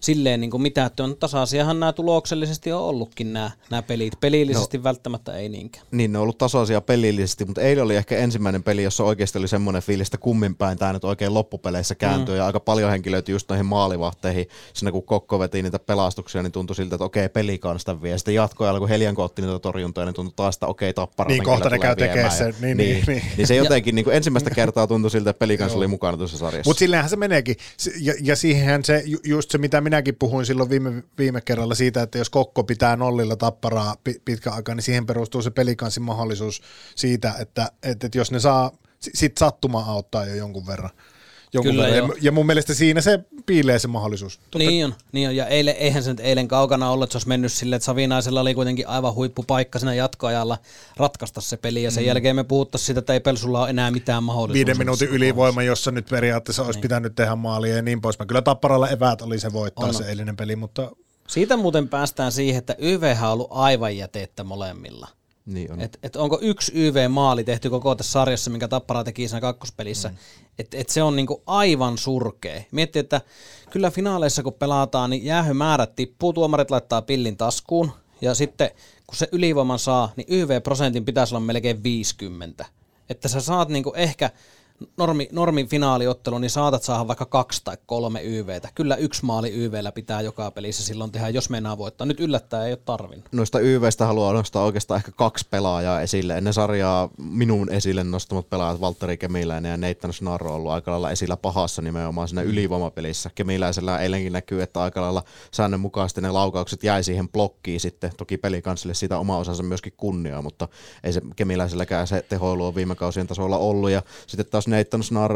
silleen niin kuin mitä, että on tasaisiahan nämä tuloksellisesti on ollutkin nämä, nämä pelit. Pelillisesti no, välttämättä ei niinkään. Niin, ne on ollut tasaisia pelillisesti, mutta eilen oli ehkä ensimmäinen peli, jossa oikeasti oli semmoinen fiilis, että kummin päin tämä nyt oikein loppupeleissä kääntyy. Mm. Ja aika paljon henkilöitä just noihin maalivahteihin. Siinä kun Kokko veti niitä pelastuksia, niin tuntui siltä, että okei, peli sitä vie. Sitten jatkoajalla, kun Helian otti niitä torjuntoja, niin tuntui taas, että okei, tappara. Niin, kohta ne käy tekemään sen. Niin, niin, niin, niin. niin, se jotenkin niin kuin ensimmäistä kertaa tuntui siltä, että peli oli mukana tuossa sarjassa. Mutta silleenhän se meneekin. Ja, ja siihenhän se, just se, mitä minäkin puhuin silloin viime, viime kerralla siitä, että jos Kokko pitää nollilla tapparaa pitkä aikaa, niin siihen perustuu se pelikansin mahdollisuus siitä, että, että, että jos ne saa, sit sattuma auttaa jo jonkun verran. Jonkun Kyllä verran. Ja mun mielestä siinä se piilee se mahdollisuus. Totta. Niin on, niin on. ja eilen, eihän se nyt eilen kaukana ollut, että se olisi mennyt silleen, että Savinaisella oli kuitenkin aivan huippupaikka siinä jatkoajalla ratkaista se peli, ja sen mm. jälkeen me puhuttaisiin siitä, että ei Pelsulla ole enää mitään mahdollisuutta. Viiden minuutin ylivoima, jossa nyt periaatteessa olisi niin. pitänyt tehdä maalia ja niin pois. Kyllä Tapparalla eväät oli se voittaa on. se eilinen peli, mutta... Siitä muuten päästään siihen, että YVH on ollut aivan jätettä molemmilla. Niin on. Et, et onko yksi YV-maali tehty koko tässä sarjassa, minkä Tappara teki siinä kakkospelissä, mm. että et se on niinku aivan surkea. Mietti, että kyllä finaaleissa kun pelataan, niin jäähymäärät tippuu, tuomarit laittaa pillin taskuun, ja sitten kun se ylivoiman saa, niin YV-prosentin pitäisi olla melkein 50. Että sä saat niinku ehkä normi, normi finaaliottelu, niin saatat saada vaikka kaksi tai kolme YVtä. Kyllä yksi maali YVllä pitää joka pelissä silloin tehdä, jos meinaa voittaa. Nyt yllättää ei ole tarvinnut. Noista YVstä haluaa nostaa oikeastaan ehkä kaksi pelaajaa esille. Ennen sarjaa minun esille nostamat pelaajat Valtteri Kemiläinen ja Neittan Snarro on ollut aika lailla esillä pahassa nimenomaan siinä ylivoimapelissä. Kemiläisellä eilenkin näkyy, että aika lailla säännönmukaisesti ne laukaukset jäi siihen blokkiin sitten. Toki pelikansille siitä oma osansa myöskin kunniaa, mutta ei se Kemiläiselläkään se tehoilu on viime kausien tasolla ollut. Ja sitten taas taas Nathan Snar,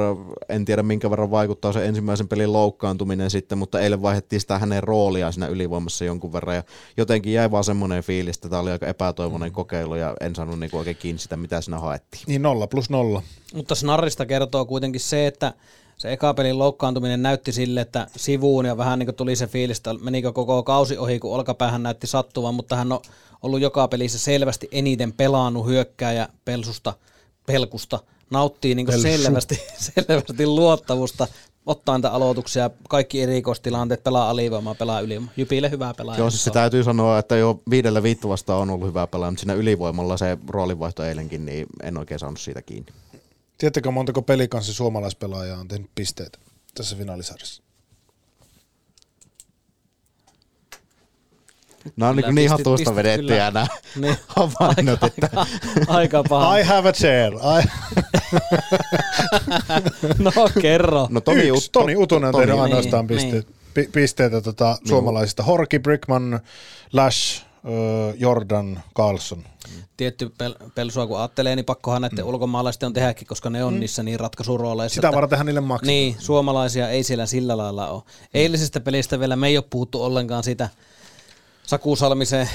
en tiedä minkä verran vaikuttaa se ensimmäisen pelin loukkaantuminen sitten, mutta eilen vaihdettiin sitä hänen rooliaan siinä ylivoimassa jonkun verran ja jotenkin jäi vaan semmoinen fiilis, että tämä oli aika epätoivoinen kokeilu ja en saanut niinku oikein kiinni sitä, mitä siinä haettiin. Niin nolla plus nolla. Mutta Snarrista kertoo kuitenkin se, että se eka pelin loukkaantuminen näytti sille, että sivuun ja vähän niin kuin tuli se fiilis, että menikö koko kausi ohi, kun olkapäähän näytti sattuvan, mutta hän on ollut joka pelissä selvästi eniten pelaannut hyökkääjä pelsusta, pelkusta, nauttii niin kuin selvästi, selvästi luottavusta, ottaa niitä aloituksia, kaikki erikoistilanteet, pelaa alivoimaa, pelaa ylivoimaa. Jypille hyvää pelaa. Joo, siis se täytyy sanoa, että jo viidellä viittä vastaan on ollut hyvää pelaa, mutta siinä ylivoimalla se roolivaihto eilenkin, niin en oikein saanut siitä kiinni. Tiedättekö montako pelikanssa suomalaispelaajaa on tehnyt pisteitä tässä finaalisarjassa? Nämä on niin, niin hatusta vedettyjä nämä niin, havainnot, aika, että... Aika, aika paha. I have a chair. I... no kerro. No Toni, Yksi, Ut- Toni Utunen on tehnyt ainoastaan niin, pisteet, niin. pisteitä tota, niin. suomalaisista. Horki, Brickman, Lash, Jordan, Carlson. Tietty pel- pelsua kun ajattelee, niin pakkohan näiden mm. ulkomaalaisten on tehdäkin, koska ne on mm. niissä niin ratkaisurooleissa. Sitä vartenhan niille maksetaan. Niin, suomalaisia ei siellä sillä lailla ole. Eilisestä pelistä vielä me ei ole puhuttu ollenkaan sitä Saku Salmisen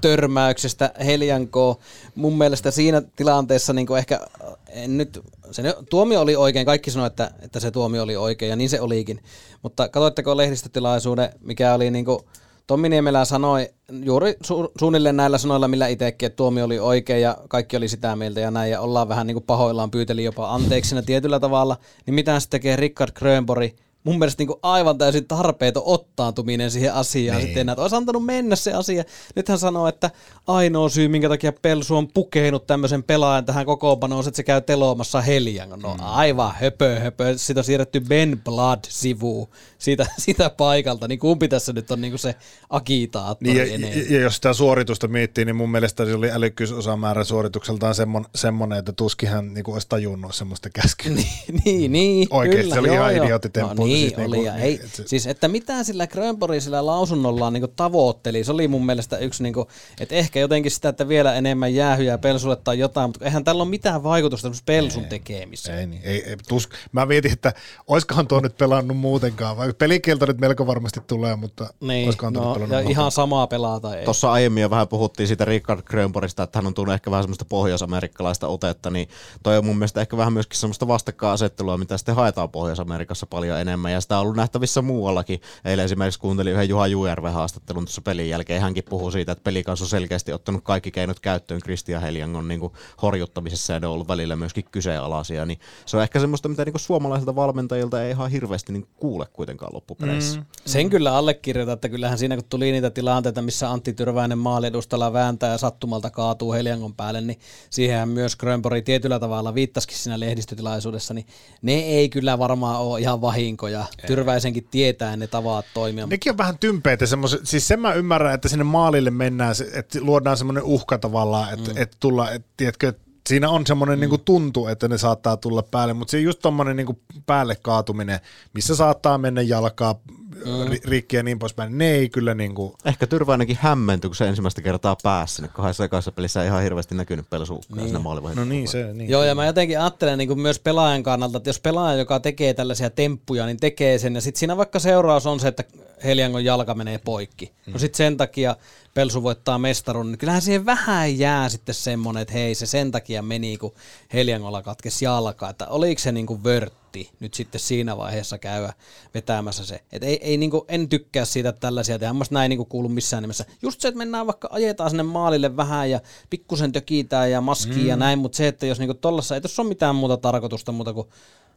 törmäyksestä Heljankoon. Mun mielestä siinä tilanteessa niin ehkä en nyt, se tuomio oli oikein, kaikki sanoi, että, että se tuomio oli oikein ja niin se olikin. Mutta katsoitteko lehdistötilaisuuden, mikä oli niin kuin, Tommi Niemelä sanoi juuri su- suunnilleen näillä sanoilla, millä itsekin, että tuomio oli oikein ja kaikki oli sitä mieltä ja näin, ja ollaan vähän niin kuin pahoillaan, pyyteli jopa anteeksi tietyllä tavalla, niin mitä sitten tekee Richard Grönborg, mun mielestä niin aivan täysin tarpeeton ottaantuminen siihen asiaan niin. sitten enää. Olisi antanut mennä se asia. Nyt hän sanoo, että ainoa syy, minkä takia Pelsu on pukeinut tämmöisen pelaajan tähän kokoonpanoon, että se käy teloomassa Heljan. No mm. aivan höpö, höpö. Siitä on siirretty Ben Blood-sivuun siitä, siitä paikalta. Niin kumpi tässä nyt on niin se agitaattori niin, ja, ja, ja, jos sitä suoritusta miettii, niin mun mielestä se oli älykkyysosamäärä suoritukseltaan semmoinen, että tuskin hän niin olisi tajunnut semmoista käskyä. niin, niin, niin Oikeasti kyllä, se oli joo, ihan. No, niin, siis oli. Niin kuin, ei, et se... Siis, että mitä sillä Grönborgin sillä lausunnollaan niin tavoitteli, se oli mun mielestä yksi, niin kuin, että ehkä jotenkin sitä, että vielä enemmän jäähyjä pelsulle tai jotain, mutta eihän tällä ole mitään vaikutusta pelsun ei, tekemiseen. Ei, niin, ei, ei, tusk. Mä mietin, että oiskohan tuo nyt pelannut muutenkaan, vai pelikielto nyt melko varmasti tulee, mutta niin, oiskohan no, ja ihan ihan samaa pelaa tai ei. Tuossa aiemmin jo vähän puhuttiin siitä Richard Grönborgista, että hän on tullut ehkä vähän semmoista pohjois-amerikkalaista otetta, niin toi on mun mielestä ehkä vähän myöskin semmoista vastakkainasettelua, mitä sitten haetaan Pohjois-Amerikassa paljon enemmän, ja sitä on ollut nähtävissä muuallakin. Eilen esimerkiksi kuuntelin yhden Juha Juujärven haastattelun tuossa pelin jälkeen, hänkin puhuu siitä, että pelikas on selkeästi ottanut kaikki keinot käyttöön Christian Heljangon niin kuin horjuttamisessa, ja ne on ollut välillä myöskin kyseenalaisia, niin se on ehkä semmoista, mitä niin suomalaisilta valmentajilta ei ihan hirveästi niin kuule kuitenkaan loppupeleissä. Mm. Sen kyllä allekirjoitan, että kyllähän siinä kun tuli niitä tilanteita, missä Antti Tyrväinen maaliedustalla vääntää ja sattumalta kaatuu Heliangon päälle, niin siihenhän myös Grönborg tietyllä tavalla viittasikin siinä lehdistötilaisuudessa, niin ne ei kyllä varmaan ole ihan vahinkoja. Ei. Tyrväisenkin tietää ne tavat toimia. Nekin on vähän tympeitä semmoiset, siis sen mä ymmärrän, että sinne maalille mennään, että luodaan semmoinen uhka tavallaan, että, mm. että tulla, että tiedätkö, siinä on semmoinen mm. niin tuntu, että ne saattaa tulla päälle, mutta se on just tommonen niin päälle kaatuminen, missä saattaa mennä jalkaa mm. rikki ja niin poispäin. Ne ei kyllä niin kuin... Ehkä Tyrvä ainakin hämmentyi, kun se ensimmäistä kertaa pääsi sinne. Kahdessa ekassa pelissä ei ihan hirveästi näkynyt pelsuukkaa niin. No niin, se niin. Joo, ja mä jotenkin ajattelen niin kuin myös pelaajan kannalta, että jos pelaaja, joka tekee tällaisia temppuja, niin tekee sen, ja sitten siinä vaikka seuraus on se, että Heliangon jalka menee poikki. No mm. No sitten sen takia Pelsu voittaa mestarun, niin kyllähän siihen vähän jää sitten semmoinen, että hei se sen takia meni, kun Heliangolla katkesi jalka, että oliko se niin kuin vörtti nyt sitten siinä vaiheessa käydä vetämässä se. Et ei, ei niin kuin, en tykkää siitä, että tällaisia tehdään, mä näin niin kuulu missään nimessä. Just se, että mennään vaikka ajetaan sinne maalille vähän ja pikkusen tökitään ja maskiin mm. ja näin, mutta se, että jos niin tollassa ei tuossa ole mitään muuta tarkoitusta muuta kuin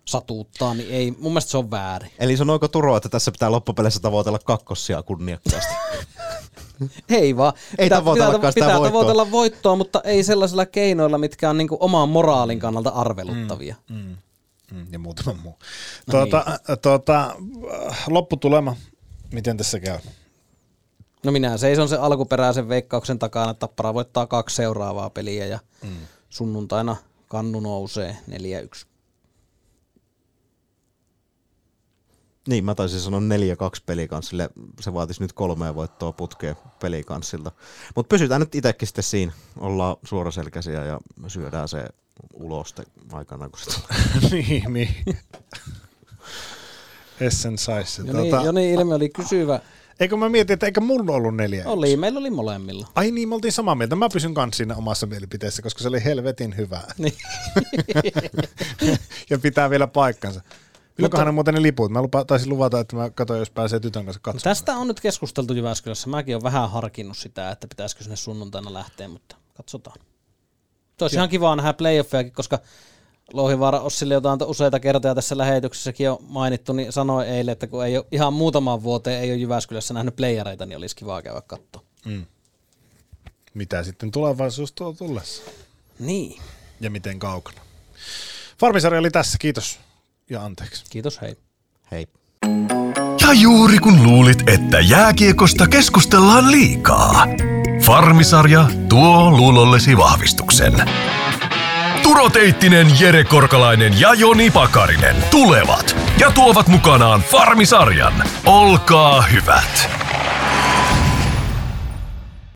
satuuttaa, niin ei, mun mielestä se on väärin. Eli sanoiko Turo, että tässä pitää loppupeleissä tavoitella kakkossia kunniakkaasti? ei vaan. Ei pitää, pitää, pitää voittoa. tavoitella voittoa, mutta ei sellaisilla keinoilla, mitkä on niinku oman moraalin kannalta arveluttavia. Mm, mm, mm, ja muutama muu. No tuota, niin. tuota, lopputulema, miten tässä käy? No minä seison sen alkuperäisen veikkauksen takana, että Tappara voittaa kaksi seuraavaa peliä ja mm. sunnuntaina kannu nousee 4-1. Niin, mä taisin sanoa 4-2 pelikanssille. Se vaatisi nyt kolmea voittoa putkeen pelikanssilta. Mutta pysytään nyt itsekin sitten siinä. Ollaan suoraselkäisiä ja syödään se uloste aikana, kun se niin, niin. Essen saisi. Joni, Joni Ilme niin, oli kysyvä. Eikö mä mietin, että eikö mulla ollut neljä? Oli, meillä oli molemmilla. Ai niin, me oltiin samaa mieltä. Mä pysyn kanssa siinä omassa mielipiteessä, koska se oli helvetin hyvää. Niin. ja pitää vielä paikkansa. Milloinkohan ne muuten ne liput? Mä lupa, taisin luvata, että mä katsoin, jos pääsee tytön kanssa katsomaan. Tästä on nyt keskusteltu Jyväskylässä. Mäkin olen vähän harkinnut sitä, että pitäisikö sinne sunnuntaina lähteä, mutta katsotaan. Toisi ihan kiva nähdä playoffejakin, koska Louhivaara Ossille, jota on useita kertoja tässä lähetyksessäkin jo mainittu, niin sanoi eilen, että kun ei ole ihan muutamaan vuoteen ei ole Jyväskylässä nähnyt playereita, niin olisi kiva käydä katsoa. Mm. Mitä sitten tulevaisuus tuo tullessa? Niin. Ja miten kaukana. Farmisarja oli tässä, kiitos ja anteeksi. Kiitos, hei. Hei. Ja juuri kun luulit, että jääkiekosta keskustellaan liikaa, Farmisarja tuo luulollesi vahvistuksen. Turo Teittinen, Jere Korkalainen ja Joni Pakarinen tulevat ja tuovat mukanaan Farmisarjan. Olkaa hyvät!